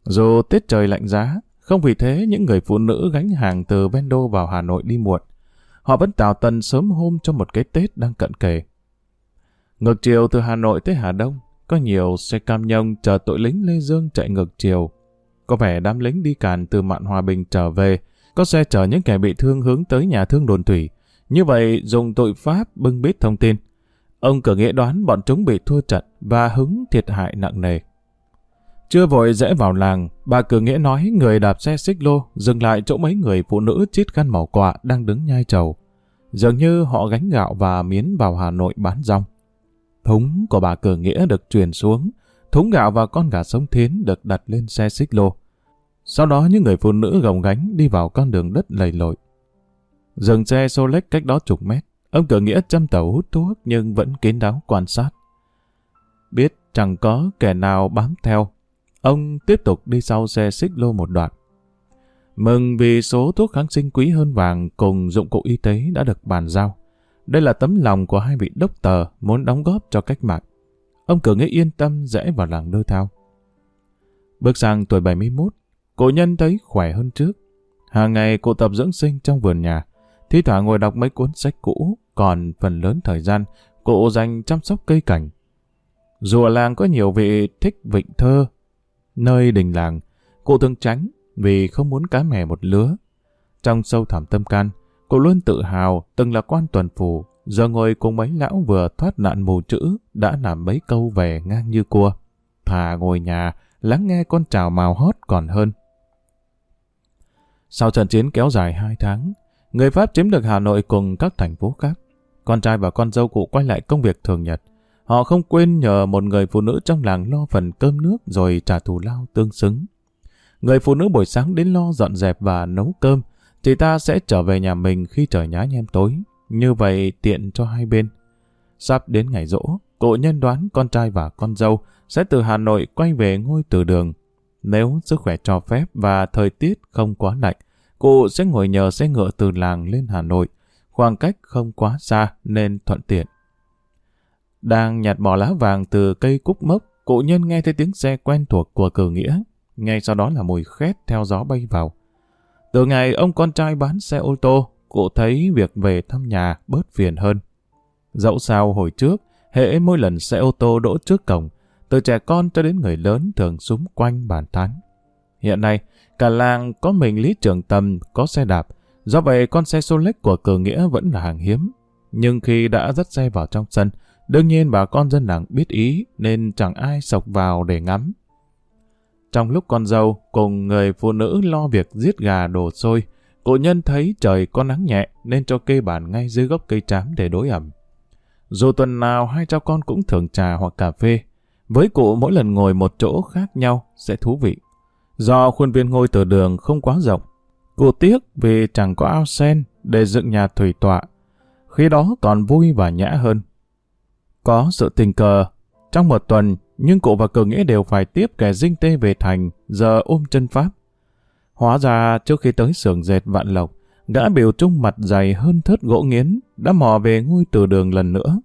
S1: dù tiết trời lạnh giá, không vì thế những người phụ nữ gánh hàng từ Vendo vào Hà Nội đi muộn. Họ vẫn tào tần sớm hôm cho một cái Tết đang cận kề. Ngược chiều từ Hà Nội tới Hà Đông, có nhiều xe cam nhông chờ tội lính Lê Dương chạy ngược chiều. Có vẻ đám lính đi càn từ mạn Hòa Bình trở về, có xe chở những kẻ bị thương hướng tới nhà thương đồn thủy. Như vậy, dùng tội Pháp bưng bít thông tin. Ông cử nghĩa đoán bọn chúng bị thua trận và hứng thiệt hại nặng nề. Chưa vội rẽ vào làng, bà cử nghĩa nói người đạp xe xích lô dừng lại chỗ mấy người phụ nữ chít khăn màu quạ đang đứng nhai trầu. Dường như họ gánh gạo và miến vào Hà Nội bán rong. Thúng của bà cử nghĩa được truyền xuống, thúng gạo và con gà sống thiến được đặt lên xe xích lô. Sau đó những người phụ nữ gồng gánh đi vào con đường đất lầy lội. Dừng xe xô lách cách đó chục mét, ông cờ nghĩa chăm tàu hút thuốc nhưng vẫn kín đáo quan sát. Biết chẳng có kẻ nào bám theo, Ông tiếp tục đi sau xe xích lô một đoạn. Mừng vì số thuốc kháng sinh quý hơn vàng cùng dụng cụ y tế đã được bàn giao. Đây là tấm lòng của hai vị đốc tờ muốn đóng góp cho cách mạng. Ông cử nghĩa yên tâm rẽ vào làng đơ thao. Bước sang tuổi 71, cô nhân thấy khỏe hơn trước. Hàng ngày cụ tập dưỡng sinh trong vườn nhà, thi thoảng ngồi đọc mấy cuốn sách cũ, còn phần lớn thời gian cụ dành chăm sóc cây cảnh. Dù ở làng có nhiều vị thích vịnh thơ, Nơi đình làng, cụ thường tránh vì không muốn cá mè một lứa. Trong sâu thẳm tâm can, cụ luôn tự hào từng là quan tuần phủ, giờ ngồi cùng mấy lão vừa thoát nạn mù chữ đã làm mấy câu về ngang như cua. Thà ngồi nhà, lắng nghe con trào màu hót còn hơn. Sau trận chiến kéo dài hai tháng, người Pháp chiếm được Hà Nội cùng các thành phố khác. Con trai và con dâu cụ quay lại công việc thường nhật. Họ không quên nhờ một người phụ nữ trong làng lo phần cơm nước rồi trả thù lao tương xứng. Người phụ nữ buổi sáng đến lo dọn dẹp và nấu cơm, thì ta sẽ trở về nhà mình khi trời nhá nhem tối. Như vậy tiện cho hai bên. Sắp đến ngày rỗ, cụ nhân đoán con trai và con dâu sẽ từ Hà Nội quay về ngôi từ đường. Nếu sức khỏe cho phép và thời tiết không quá lạnh, cụ sẽ ngồi nhờ xe ngựa từ làng lên Hà Nội, khoảng cách không quá xa nên thuận tiện. Đang nhặt bỏ lá vàng từ cây cúc mốc, cụ nhân nghe thấy tiếng xe quen thuộc của cử nghĩa. Ngay sau đó là mùi khét theo gió bay vào. Từ ngày ông con trai bán xe ô tô, cụ thấy việc về thăm nhà bớt phiền hơn. Dẫu sao hồi trước, hệ mỗi lần xe ô tô đỗ trước cổng, từ trẻ con cho đến người lớn thường súng quanh bàn tán. Hiện nay, cả làng có mình Lý Trường Tâm có xe đạp, do vậy con xe Solex của cử nghĩa vẫn là hàng hiếm. Nhưng khi đã dắt xe vào trong sân, đương nhiên bà con dân làng biết ý nên chẳng ai sọc vào để ngắm. Trong lúc con dâu cùng người phụ nữ lo việc giết gà đồ sôi, cụ nhân thấy trời có nắng nhẹ nên cho kê bàn ngay dưới gốc cây trám để đối ẩm. Dù tuần nào hai cha con cũng thường trà hoặc cà phê, với cụ mỗi lần ngồi một chỗ khác nhau sẽ thú vị. Do khuôn viên ngôi từ đường không quá rộng, cô tiếc vì chẳng có ao sen để dựng nhà thủy tọa. Khi đó còn vui và nhã hơn. Có sự tình cờ, trong một tuần, nhưng cụ và cờ nghĩa đều phải tiếp kẻ dinh tê về thành, giờ ôm chân Pháp. Hóa ra trước khi tới xưởng dệt vạn lộc, gã biểu trung mặt dày hơn thớt gỗ nghiến, đã mò về ngôi từ đường lần nữa.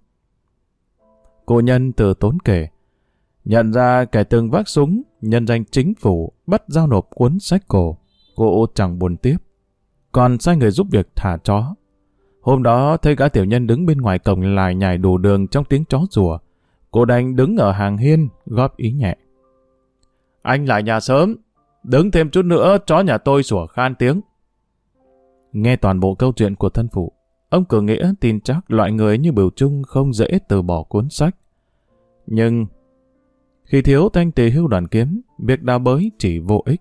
S1: Cô nhân từ tốn kể, nhận ra kẻ từng vác súng, nhân danh chính phủ, bắt giao nộp cuốn sách cổ. Cô chẳng buồn tiếp, còn sai người giúp việc thả chó. Hôm đó thấy gã tiểu nhân đứng bên ngoài cổng lại nhảy đủ đường trong tiếng chó rùa. Cô đành đứng ở hàng hiên, góp ý nhẹ. Anh lại nhà sớm, đứng thêm chút nữa chó nhà tôi sủa khan tiếng. Nghe toàn bộ câu chuyện của thân phụ, ông cử nghĩa tin chắc loại người như Bửu Trung không dễ từ bỏ cuốn sách. Nhưng khi thiếu thanh tề hưu đoàn kiếm, việc đào bới chỉ vô ích.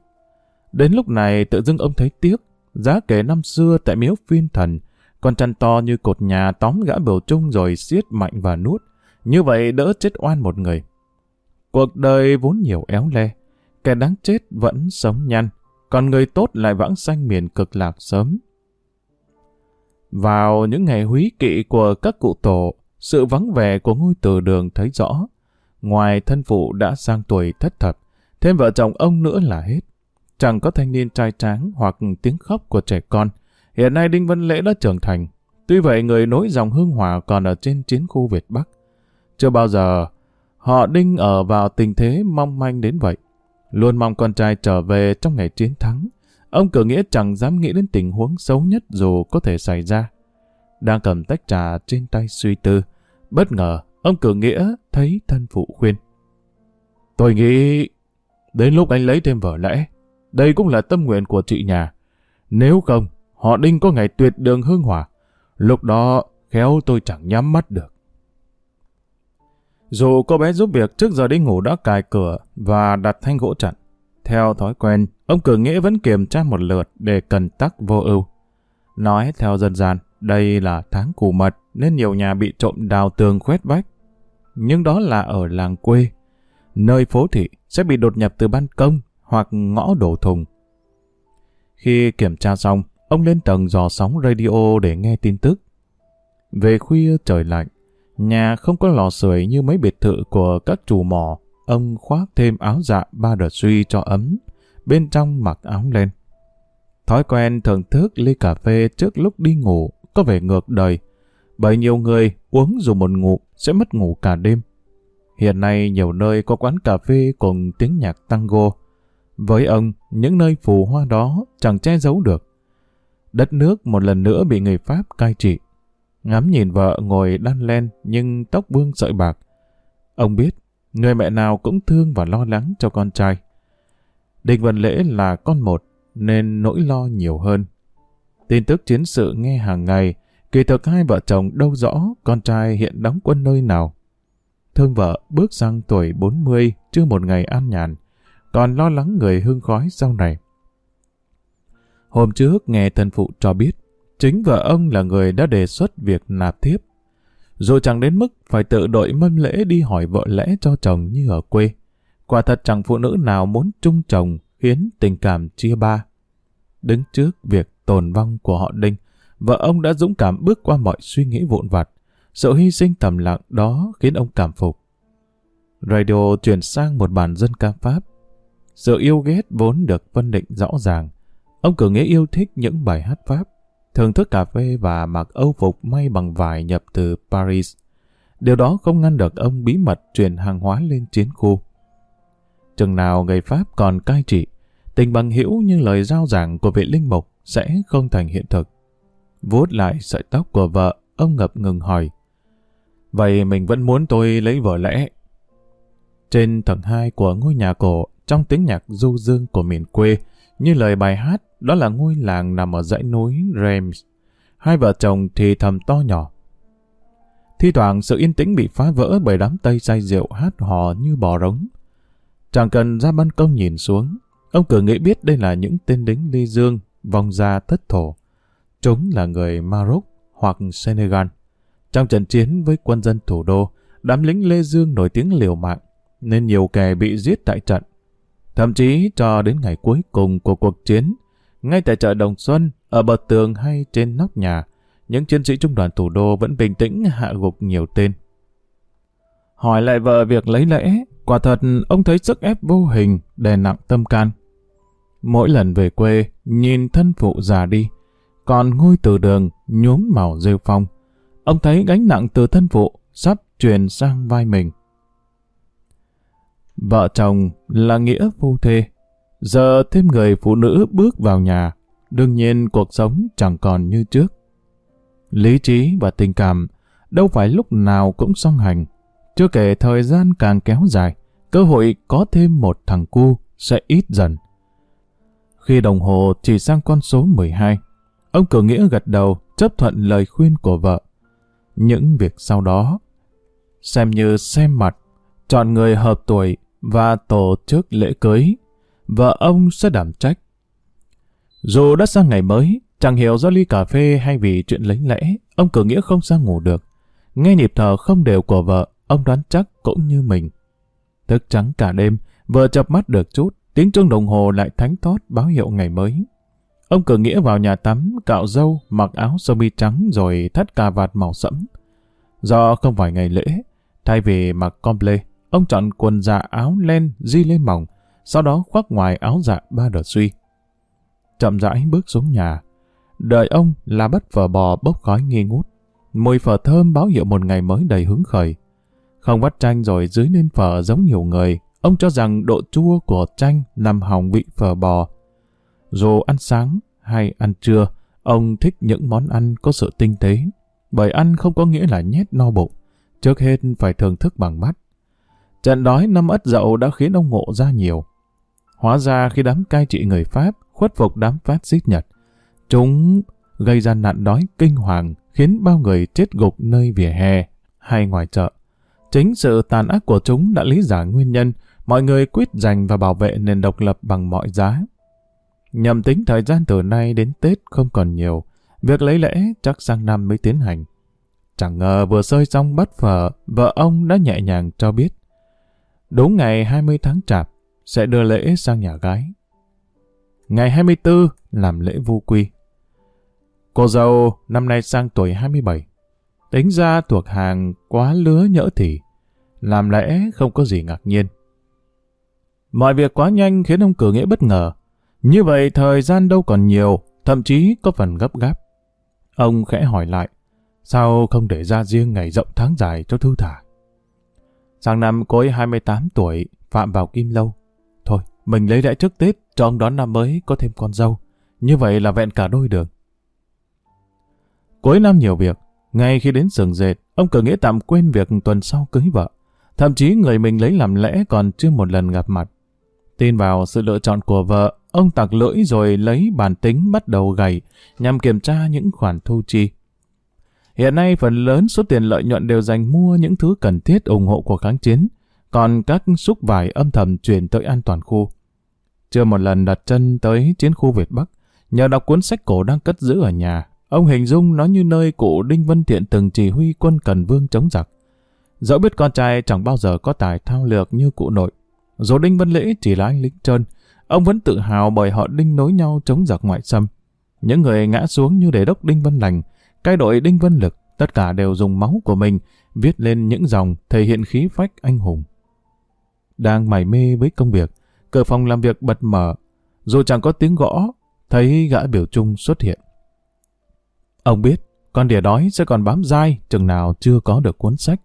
S1: Đến lúc này tự dưng ông thấy tiếc, giá kể năm xưa tại miếu phiên thần, con chăn to như cột nhà tóm gã biểu Trung rồi siết mạnh và nuốt, như vậy đỡ chết oan một người. Cuộc đời vốn nhiều éo le, kẻ đáng chết vẫn sống nhanh, còn người tốt lại vãng sanh miền cực lạc sớm. Vào những ngày húy kỵ của các cụ tổ, sự vắng vẻ của ngôi từ đường thấy rõ. Ngoài thân phụ đã sang tuổi thất thập, thêm vợ chồng ông nữa là hết. Chẳng có thanh niên trai tráng hoặc tiếng khóc của trẻ con. Hiện nay Đinh Văn Lễ đã trưởng thành. Tuy vậy người nối dòng hương hòa còn ở trên chiến khu Việt Bắc. Chưa bao giờ họ Đinh ở vào tình thế mong manh đến vậy. Luôn mong con trai trở về trong ngày chiến thắng. Ông cử nghĩa chẳng dám nghĩ đến tình huống xấu nhất dù có thể xảy ra. Đang cầm tách trà trên tay suy tư. Bất ngờ, ông cử nghĩa thấy thân phụ khuyên. Tôi nghĩ đến lúc anh lấy thêm vợ lẽ, đây cũng là tâm nguyện của chị nhà. Nếu không, họ đinh có ngày tuyệt đường hương hỏa. Lúc đó, khéo tôi chẳng nhắm mắt được. Dù cô bé giúp việc trước giờ đi ngủ đã cài cửa và đặt thanh gỗ chặn. Theo thói quen, ông cử nghĩa vẫn kiểm tra một lượt để cần tắc vô ưu. Nói theo dân gian, đây là tháng củ mật nên nhiều nhà bị trộm đào tường khuét vách. Nhưng đó là ở làng quê. Nơi phố thị sẽ bị đột nhập từ ban công hoặc ngõ đổ thùng. Khi kiểm tra xong, ông lên tầng dò sóng radio để nghe tin tức. Về khuya trời lạnh, Nhà không có lò sưởi như mấy biệt thự của các chủ mỏ, ông khoác thêm áo dạ ba đợt suy cho ấm, bên trong mặc áo lên. Thói quen thưởng thức ly cà phê trước lúc đi ngủ có vẻ ngược đời, bởi nhiều người uống dù một ngụm sẽ mất ngủ cả đêm. Hiện nay nhiều nơi có quán cà phê cùng tiếng nhạc tango. Với ông, những nơi phù hoa đó chẳng che giấu được. Đất nước một lần nữa bị người Pháp cai trị ngắm nhìn vợ ngồi đan len nhưng tóc vương sợi bạc. Ông biết, người mẹ nào cũng thương và lo lắng cho con trai. Đinh Văn Lễ là con một, nên nỗi lo nhiều hơn. Tin tức chiến sự nghe hàng ngày, kỳ thực hai vợ chồng đâu rõ con trai hiện đóng quân nơi nào. Thương vợ bước sang tuổi 40 chưa một ngày an nhàn, còn lo lắng người hương khói sau này. Hôm trước nghe thân phụ cho biết, Chính vợ ông là người đã đề xuất việc nạp thiếp. Dù chẳng đến mức phải tự đội mâm lễ đi hỏi vợ lẽ cho chồng như ở quê. Quả thật chẳng phụ nữ nào muốn chung chồng khiến tình cảm chia ba. Đứng trước việc tồn vong của họ Đinh, vợ ông đã dũng cảm bước qua mọi suy nghĩ vụn vặt. sự hy sinh thầm lặng đó khiến ông cảm phục. Radio chuyển sang một bản dân ca Pháp. Sự yêu ghét vốn được phân định rõ ràng. Ông cử nghĩa yêu thích những bài hát Pháp, thưởng thức cà phê và mặc âu phục may bằng vải nhập từ Paris. Điều đó không ngăn được ông bí mật chuyển hàng hóa lên chiến khu. Chừng nào người Pháp còn cai trị, tình bằng hữu như lời giao giảng của vị linh mục sẽ không thành hiện thực. Vuốt lại sợi tóc của vợ, ông ngập ngừng hỏi. Vậy mình vẫn muốn tôi lấy vợ lẽ. Trên tầng 2 của ngôi nhà cổ, trong tiếng nhạc du dương của miền quê, như lời bài hát, đó là ngôi làng nằm ở dãy núi Reims. Hai vợ chồng thì thầm to nhỏ. Thi thoảng sự yên tĩnh bị phá vỡ bởi đám tây say rượu hát hò như bò rống. Chẳng cần ra ban công nhìn xuống, ông cử nghĩ biết đây là những tên lính ly dương, vòng ra thất thổ. Chúng là người Maroc hoặc Senegal. Trong trận chiến với quân dân thủ đô, đám lính Lê Dương nổi tiếng liều mạng, nên nhiều kẻ bị giết tại trận. Thậm chí cho đến ngày cuối cùng của cuộc chiến, ngay tại chợ Đồng Xuân, ở bờ tường hay trên nóc nhà, những chiến sĩ trung đoàn thủ đô vẫn bình tĩnh hạ gục nhiều tên. Hỏi lại vợ việc lấy lễ, quả thật ông thấy sức ép vô hình đè nặng tâm can. Mỗi lần về quê, nhìn thân phụ già đi, còn ngôi từ đường nhuốm màu rêu phong, ông thấy gánh nặng từ thân phụ sắp truyền sang vai mình. Vợ chồng là nghĩa phu thê, giờ thêm người phụ nữ bước vào nhà, đương nhiên cuộc sống chẳng còn như trước. Lý trí và tình cảm đâu phải lúc nào cũng song hành, chưa kể thời gian càng kéo dài, cơ hội có thêm một thằng cu sẽ ít dần. Khi đồng hồ chỉ sang con số 12, ông cử nghĩa gật đầu chấp thuận lời khuyên của vợ. Những việc sau đó, xem như xem mặt, chọn người hợp tuổi và tổ chức lễ cưới, vợ ông sẽ đảm trách. Dù đã sang ngày mới, chẳng hiểu do ly cà phê hay vì chuyện lấy lẽ, ông cử nghĩa không sang ngủ được. Nghe nhịp thở không đều của vợ, ông đoán chắc cũng như mình. Thức trắng cả đêm, vợ chập mắt được chút, tiếng chuông đồng hồ lại thánh thót báo hiệu ngày mới. Ông cử nghĩa vào nhà tắm, cạo râu, mặc áo sơ mi trắng rồi thắt cà vạt màu sẫm. Do không phải ngày lễ, thay vì mặc comple, ông chọn quần dạ áo len di lên mỏng, sau đó khoác ngoài áo dạ ba đợt suy. Chậm rãi bước xuống nhà. Đợi ông là bắt phở bò bốc khói nghi ngút. Mùi phở thơm báo hiệu một ngày mới đầy hứng khởi. Không vắt chanh rồi dưới lên phở giống nhiều người, ông cho rằng độ chua của chanh làm hỏng vị phở bò. Dù ăn sáng hay ăn trưa, ông thích những món ăn có sự tinh tế, bởi ăn không có nghĩa là nhét no bụng, trước hết phải thưởng thức bằng mắt. Trận đói năm ất dậu đã khiến ông ngộ ra nhiều. Hóa ra khi đám cai trị người Pháp khuất phục đám phát xít Nhật, chúng gây ra nạn đói kinh hoàng khiến bao người chết gục nơi vỉa hè hay ngoài chợ. Chính sự tàn ác của chúng đã lý giải nguyên nhân mọi người quyết giành và bảo vệ nền độc lập bằng mọi giá. Nhầm tính thời gian từ nay đến Tết không còn nhiều, việc lấy lễ chắc sang năm mới tiến hành. Chẳng ngờ vừa sơi xong bắt phở, vợ ông đã nhẹ nhàng cho biết. Đúng ngày 20 tháng chạp, sẽ đưa lễ sang nhà gái. Ngày 24 làm lễ vu quy. Cô dâu năm nay sang tuổi 27. Tính ra thuộc hàng quá lứa nhỡ thì, làm lẽ không có gì ngạc nhiên. Mọi việc quá nhanh khiến ông cử nghĩa bất ngờ. Như vậy thời gian đâu còn nhiều, thậm chí có phần gấp gáp. Ông khẽ hỏi lại, sao không để ra riêng ngày rộng tháng dài cho thư thả? Sang năm cô ấy 28 tuổi, phạm vào kim lâu. Thôi, mình lấy lẽ trước Tết cho ông đón năm mới có thêm con dâu. Như vậy là vẹn cả đôi đường. Cuối năm nhiều việc, ngay khi đến sườn dệt, ông cử nghĩa tạm quên việc tuần sau cưới vợ. Thậm chí người mình lấy làm lẽ còn chưa một lần gặp mặt. Tin vào sự lựa chọn của vợ, ông tặc lưỡi rồi lấy bản tính bắt đầu gầy nhằm kiểm tra những khoản thu chi. Hiện nay phần lớn số tiền lợi nhuận đều dành mua những thứ cần thiết ủng hộ cuộc kháng chiến, còn các xúc vải âm thầm chuyển tới an toàn khu. Chưa một lần đặt chân tới chiến khu Việt Bắc, nhờ đọc cuốn sách cổ đang cất giữ ở nhà, ông hình dung nó như nơi cụ Đinh Vân Thiện từng chỉ huy quân Cần Vương chống giặc. Dẫu biết con trai chẳng bao giờ có tài thao lược như cụ nội, dù Đinh Vân Lễ chỉ là anh lính trơn, ông vẫn tự hào bởi họ đinh nối nhau chống giặc ngoại xâm. Những người ngã xuống như đề đốc Đinh Vân Lành, cai đội Đinh Vân Lực, Tất cả đều dùng máu của mình viết lên những dòng thể hiện khí phách anh hùng. Đang mải mê với công việc, cửa phòng làm việc bật mở, dù chẳng có tiếng gõ, thấy gã biểu trung xuất hiện. Ông biết, con đỉa đói sẽ còn bám dai chừng nào chưa có được cuốn sách.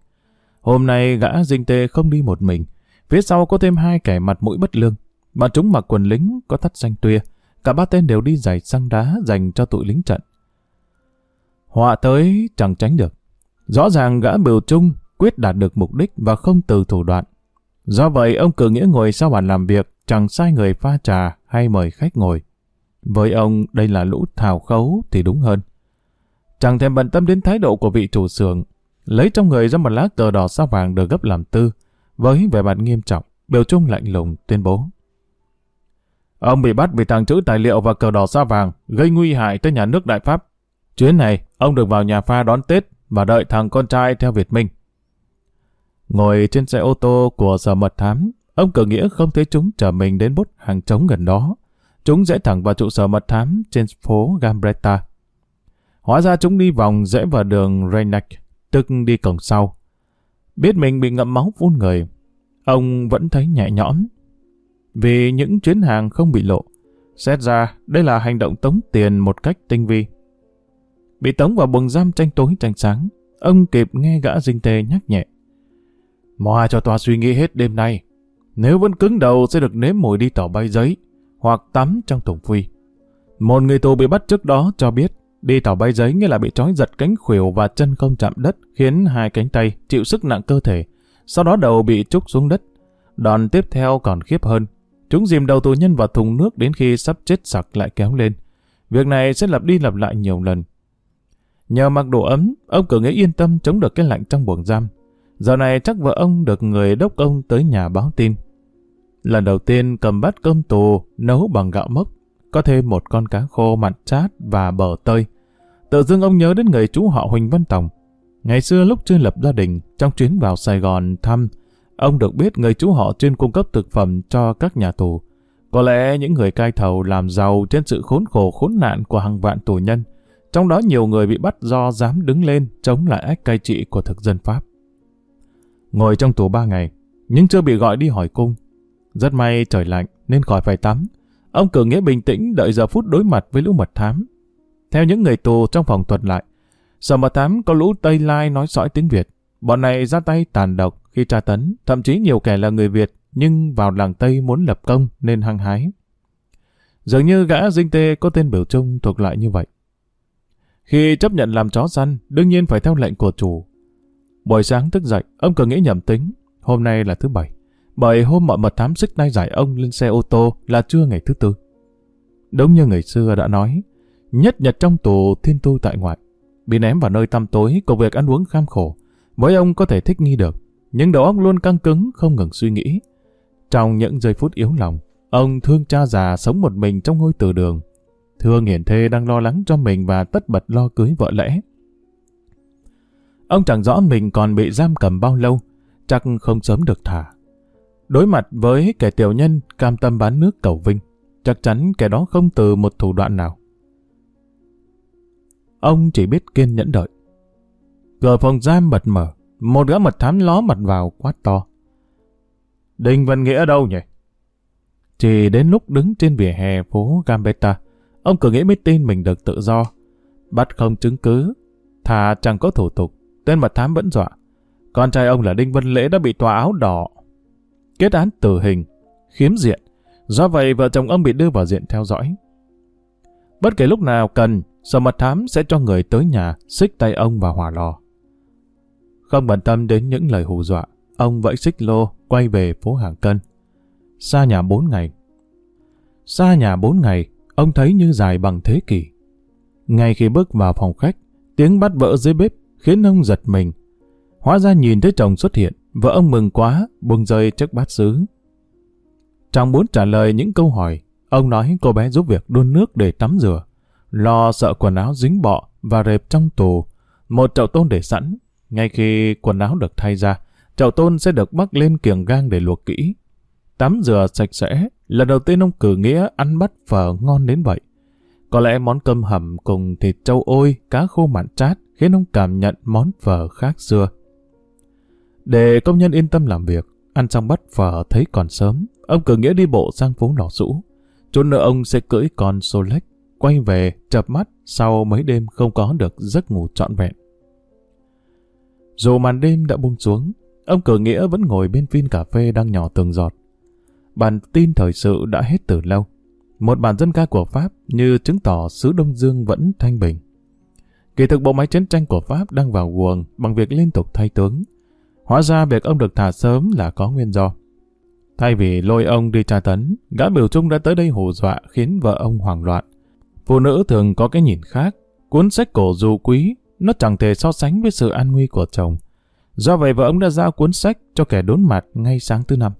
S1: Hôm nay gã dinh tê không đi một mình, phía sau có thêm hai kẻ mặt mũi bất lương. Bọn chúng mặc quần lính có thắt xanh tuya, cả ba tên đều đi giày xăng đá dành cho tụi lính trận. Họa tới chẳng tránh được. Rõ ràng gã biểu trung quyết đạt được mục đích và không từ thủ đoạn. Do vậy ông cử nghĩa ngồi sau bàn làm việc chẳng sai người pha trà hay mời khách ngồi. Với ông đây là lũ thảo khấu thì đúng hơn. Chẳng thèm bận tâm đến thái độ của vị chủ xưởng, lấy trong người ra một lá cờ đỏ sao vàng được gấp làm tư, với vẻ mặt nghiêm trọng, biểu trung lạnh lùng tuyên bố. Ông bị bắt vì tàng trữ tài liệu và cờ đỏ sao vàng, gây nguy hại tới nhà nước Đại Pháp. Chuyến này, ông được vào nhà pha đón Tết và đợi thằng con trai theo Việt Minh. Ngồi trên xe ô tô của sở mật thám, ông cờ nghĩa không thấy chúng chở mình đến bốt hàng trống gần đó. Chúng dễ thẳng vào trụ sở mật thám trên phố Gambretta. Hóa ra chúng đi vòng rẽ vào đường Reynac, tức đi cổng sau. Biết mình bị ngậm máu phun người, ông vẫn thấy nhẹ nhõm. Vì những chuyến hàng không bị lộ, xét ra đây là hành động tống tiền một cách tinh vi. Bị tống vào buồng giam tranh tối tranh sáng, ông kịp nghe gã dinh tê nhắc nhẹ. Moa cho tòa suy nghĩ hết đêm nay. Nếu vẫn cứng đầu sẽ được nếm mùi đi tỏ bay giấy, hoặc tắm trong thùng phi. Một người tù bị bắt trước đó cho biết, đi tàu bay giấy nghĩa là bị trói giật cánh khuỷu và chân không chạm đất, khiến hai cánh tay chịu sức nặng cơ thể. Sau đó đầu bị trúc xuống đất. Đòn tiếp theo còn khiếp hơn. Chúng dìm đầu tù nhân vào thùng nước đến khi sắp chết sặc lại kéo lên. Việc này sẽ lặp đi lặp lại nhiều lần. Nhờ mặc đồ ấm, ông cử nghĩa yên tâm chống được cái lạnh trong buồng giam. Giờ này chắc vợ ông được người đốc ông tới nhà báo tin. Lần đầu tiên cầm bát cơm tù nấu bằng gạo mốc, có thêm một con cá khô mặn chát và bờ tơi. Tự dưng ông nhớ đến người chú họ Huỳnh Văn Tòng. Ngày xưa lúc chưa lập gia đình, trong chuyến vào Sài Gòn thăm, ông được biết người chú họ chuyên cung cấp thực phẩm cho các nhà tù. Có lẽ những người cai thầu làm giàu trên sự khốn khổ khốn nạn của hàng vạn tù nhân, trong đó nhiều người bị bắt do dám đứng lên chống lại ách cai trị của thực dân Pháp. Ngồi trong tù ba ngày, nhưng chưa bị gọi đi hỏi cung. Rất may trời lạnh nên khỏi phải tắm. Ông cử nghĩa bình tĩnh đợi giờ phút đối mặt với lũ mật thám. Theo những người tù trong phòng thuật lại, sở mật thám có lũ Tây Lai nói sõi tiếng Việt. Bọn này ra tay tàn độc khi tra tấn, thậm chí nhiều kẻ là người Việt nhưng vào làng Tây muốn lập công nên hăng hái. Dường như gã dinh tê có tên biểu trung thuộc lại như vậy. Khi chấp nhận làm chó săn, đương nhiên phải theo lệnh của chủ. Buổi sáng thức dậy, ông cứ nghĩ nhầm tính, hôm nay là thứ bảy. Bởi hôm mọi mật thám xích nay giải ông lên xe ô tô là trưa ngày thứ tư. Đúng như người xưa đã nói, nhất nhật trong tù thiên tu tại ngoại. Bị ném vào nơi tăm tối, công việc ăn uống kham khổ. Với ông có thể thích nghi được, nhưng đầu óc luôn căng cứng, không ngừng suy nghĩ. Trong những giây phút yếu lòng, ông thương cha già sống một mình trong ngôi từ đường, Thương hiển thê đang lo lắng cho mình và tất bật lo cưới vợ lẽ. Ông chẳng rõ mình còn bị giam cầm bao lâu, chắc không sớm được thả. Đối mặt với kẻ tiểu nhân cam tâm bán nước cầu vinh, chắc chắn kẻ đó không từ một thủ đoạn nào. Ông chỉ biết kiên nhẫn đợi. Cửa phòng giam bật mở, một gã mật thám ló mặt vào quát to. Đinh Văn Nghĩa đâu nhỉ? Chỉ đến lúc đứng trên vỉa hè phố Gambetta, Ông cứ nghĩ mới tin mình được tự do. Bắt không chứng cứ, thà chẳng có thủ tục, tên mật thám vẫn dọa. Con trai ông là Đinh Văn Lễ đã bị tòa áo đỏ. Kết án tử hình, khiếm diện. Do vậy vợ chồng ông bị đưa vào diện theo dõi. Bất kể lúc nào cần, sở mật thám sẽ cho người tới nhà xích tay ông vào hỏa lò. Không bận tâm đến những lời hù dọa, ông vẫy xích lô quay về phố Hàng Cân. Xa nhà bốn ngày. Xa nhà bốn ngày, ông thấy như dài bằng thế kỷ. Ngay khi bước vào phòng khách, tiếng bắt vỡ dưới bếp khiến ông giật mình. Hóa ra nhìn thấy chồng xuất hiện, vợ ông mừng quá, buông rơi chiếc bát sứ. Trong muốn trả lời những câu hỏi, ông nói cô bé giúp việc đun nước để tắm rửa, lo sợ quần áo dính bọ và rệp trong tù, một chậu tôn để sẵn. Ngay khi quần áo được thay ra, chậu tôn sẽ được bắc lên kiềng gang để luộc kỹ. Tắm rửa sạch sẽ, Lần đầu tiên ông cử nghĩa ăn bắt phở ngon đến vậy. Có lẽ món cơm hầm cùng thịt trâu ôi, cá khô mặn chát khiến ông cảm nhận món phở khác xưa. Để công nhân yên tâm làm việc, ăn xong bắt phở thấy còn sớm, ông cử nghĩa đi bộ sang phố lò sũ. Chút nữa ông sẽ cưỡi con Solex, quay về, chập mắt sau mấy đêm không có được giấc ngủ trọn vẹn. Dù màn đêm đã buông xuống, ông cử nghĩa vẫn ngồi bên viên cà phê đang nhỏ từng giọt. Bản tin thời sự đã hết từ lâu. Một bản dân ca của Pháp như chứng tỏ xứ Đông Dương vẫn thanh bình. Kỳ thực bộ máy chiến tranh của Pháp đang vào guồng bằng việc liên tục thay tướng. Hóa ra việc ông được thả sớm là có nguyên do. Thay vì lôi ông đi tra tấn, gã biểu trung đã tới đây hù dọa khiến vợ ông hoảng loạn. Phụ nữ thường có cái nhìn khác. Cuốn sách cổ dù quý, nó chẳng thể so sánh với sự an nguy của chồng. Do vậy vợ ông đã giao cuốn sách cho kẻ đốn mặt ngay sáng thứ năm.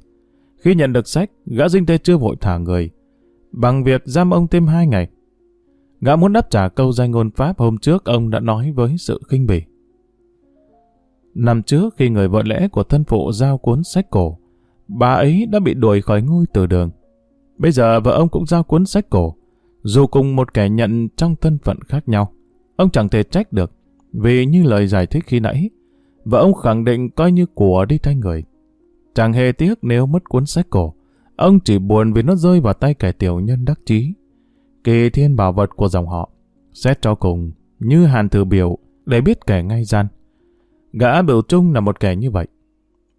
S1: Khi nhận được sách, gã dinh tê chưa vội thả người. Bằng việc giam ông thêm hai ngày. Gã muốn đáp trả câu danh ngôn Pháp hôm trước ông đã nói với sự khinh bỉ. Năm trước khi người vợ lẽ của thân phụ giao cuốn sách cổ, bà ấy đã bị đuổi khỏi ngôi từ đường. Bây giờ vợ ông cũng giao cuốn sách cổ, dù cùng một kẻ nhận trong thân phận khác nhau. Ông chẳng thể trách được, vì như lời giải thích khi nãy, vợ ông khẳng định coi như của đi thay người. Chẳng hề tiếc nếu mất cuốn sách cổ, ông chỉ buồn vì nó rơi vào tay kẻ tiểu nhân đắc chí. Kỳ thiên bảo vật của dòng họ, xét cho cùng, như hàn thừa biểu, để biết kẻ ngay gian. Gã biểu trung là một kẻ như vậy.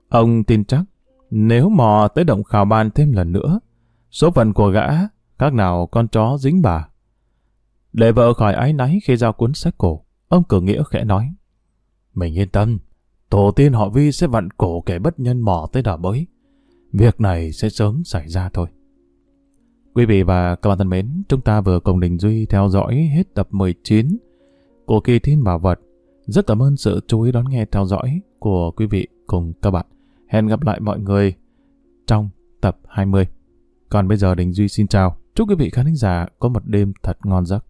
S1: Ông tin chắc, nếu mò tới động khảo ban thêm lần nữa, số phận của gã, các nào con chó dính bà. Để vợ khỏi ái náy khi giao cuốn sách cổ, ông cử nghĩa khẽ nói. Mình yên tâm, tổ tiên họ vi sẽ vặn cổ kẻ bất nhân mò tới đảo bới. Việc này sẽ sớm xảy ra thôi. Quý vị và các bạn thân mến, chúng ta vừa cùng Đình Duy theo dõi hết tập 19 của kỳ thiên bảo vật. Rất cảm ơn sự chú ý đón nghe theo dõi của quý vị cùng các bạn. Hẹn gặp lại mọi người trong tập 20. Còn bây giờ Đình Duy xin chào. Chúc quý vị khán giả có một đêm thật ngon giấc.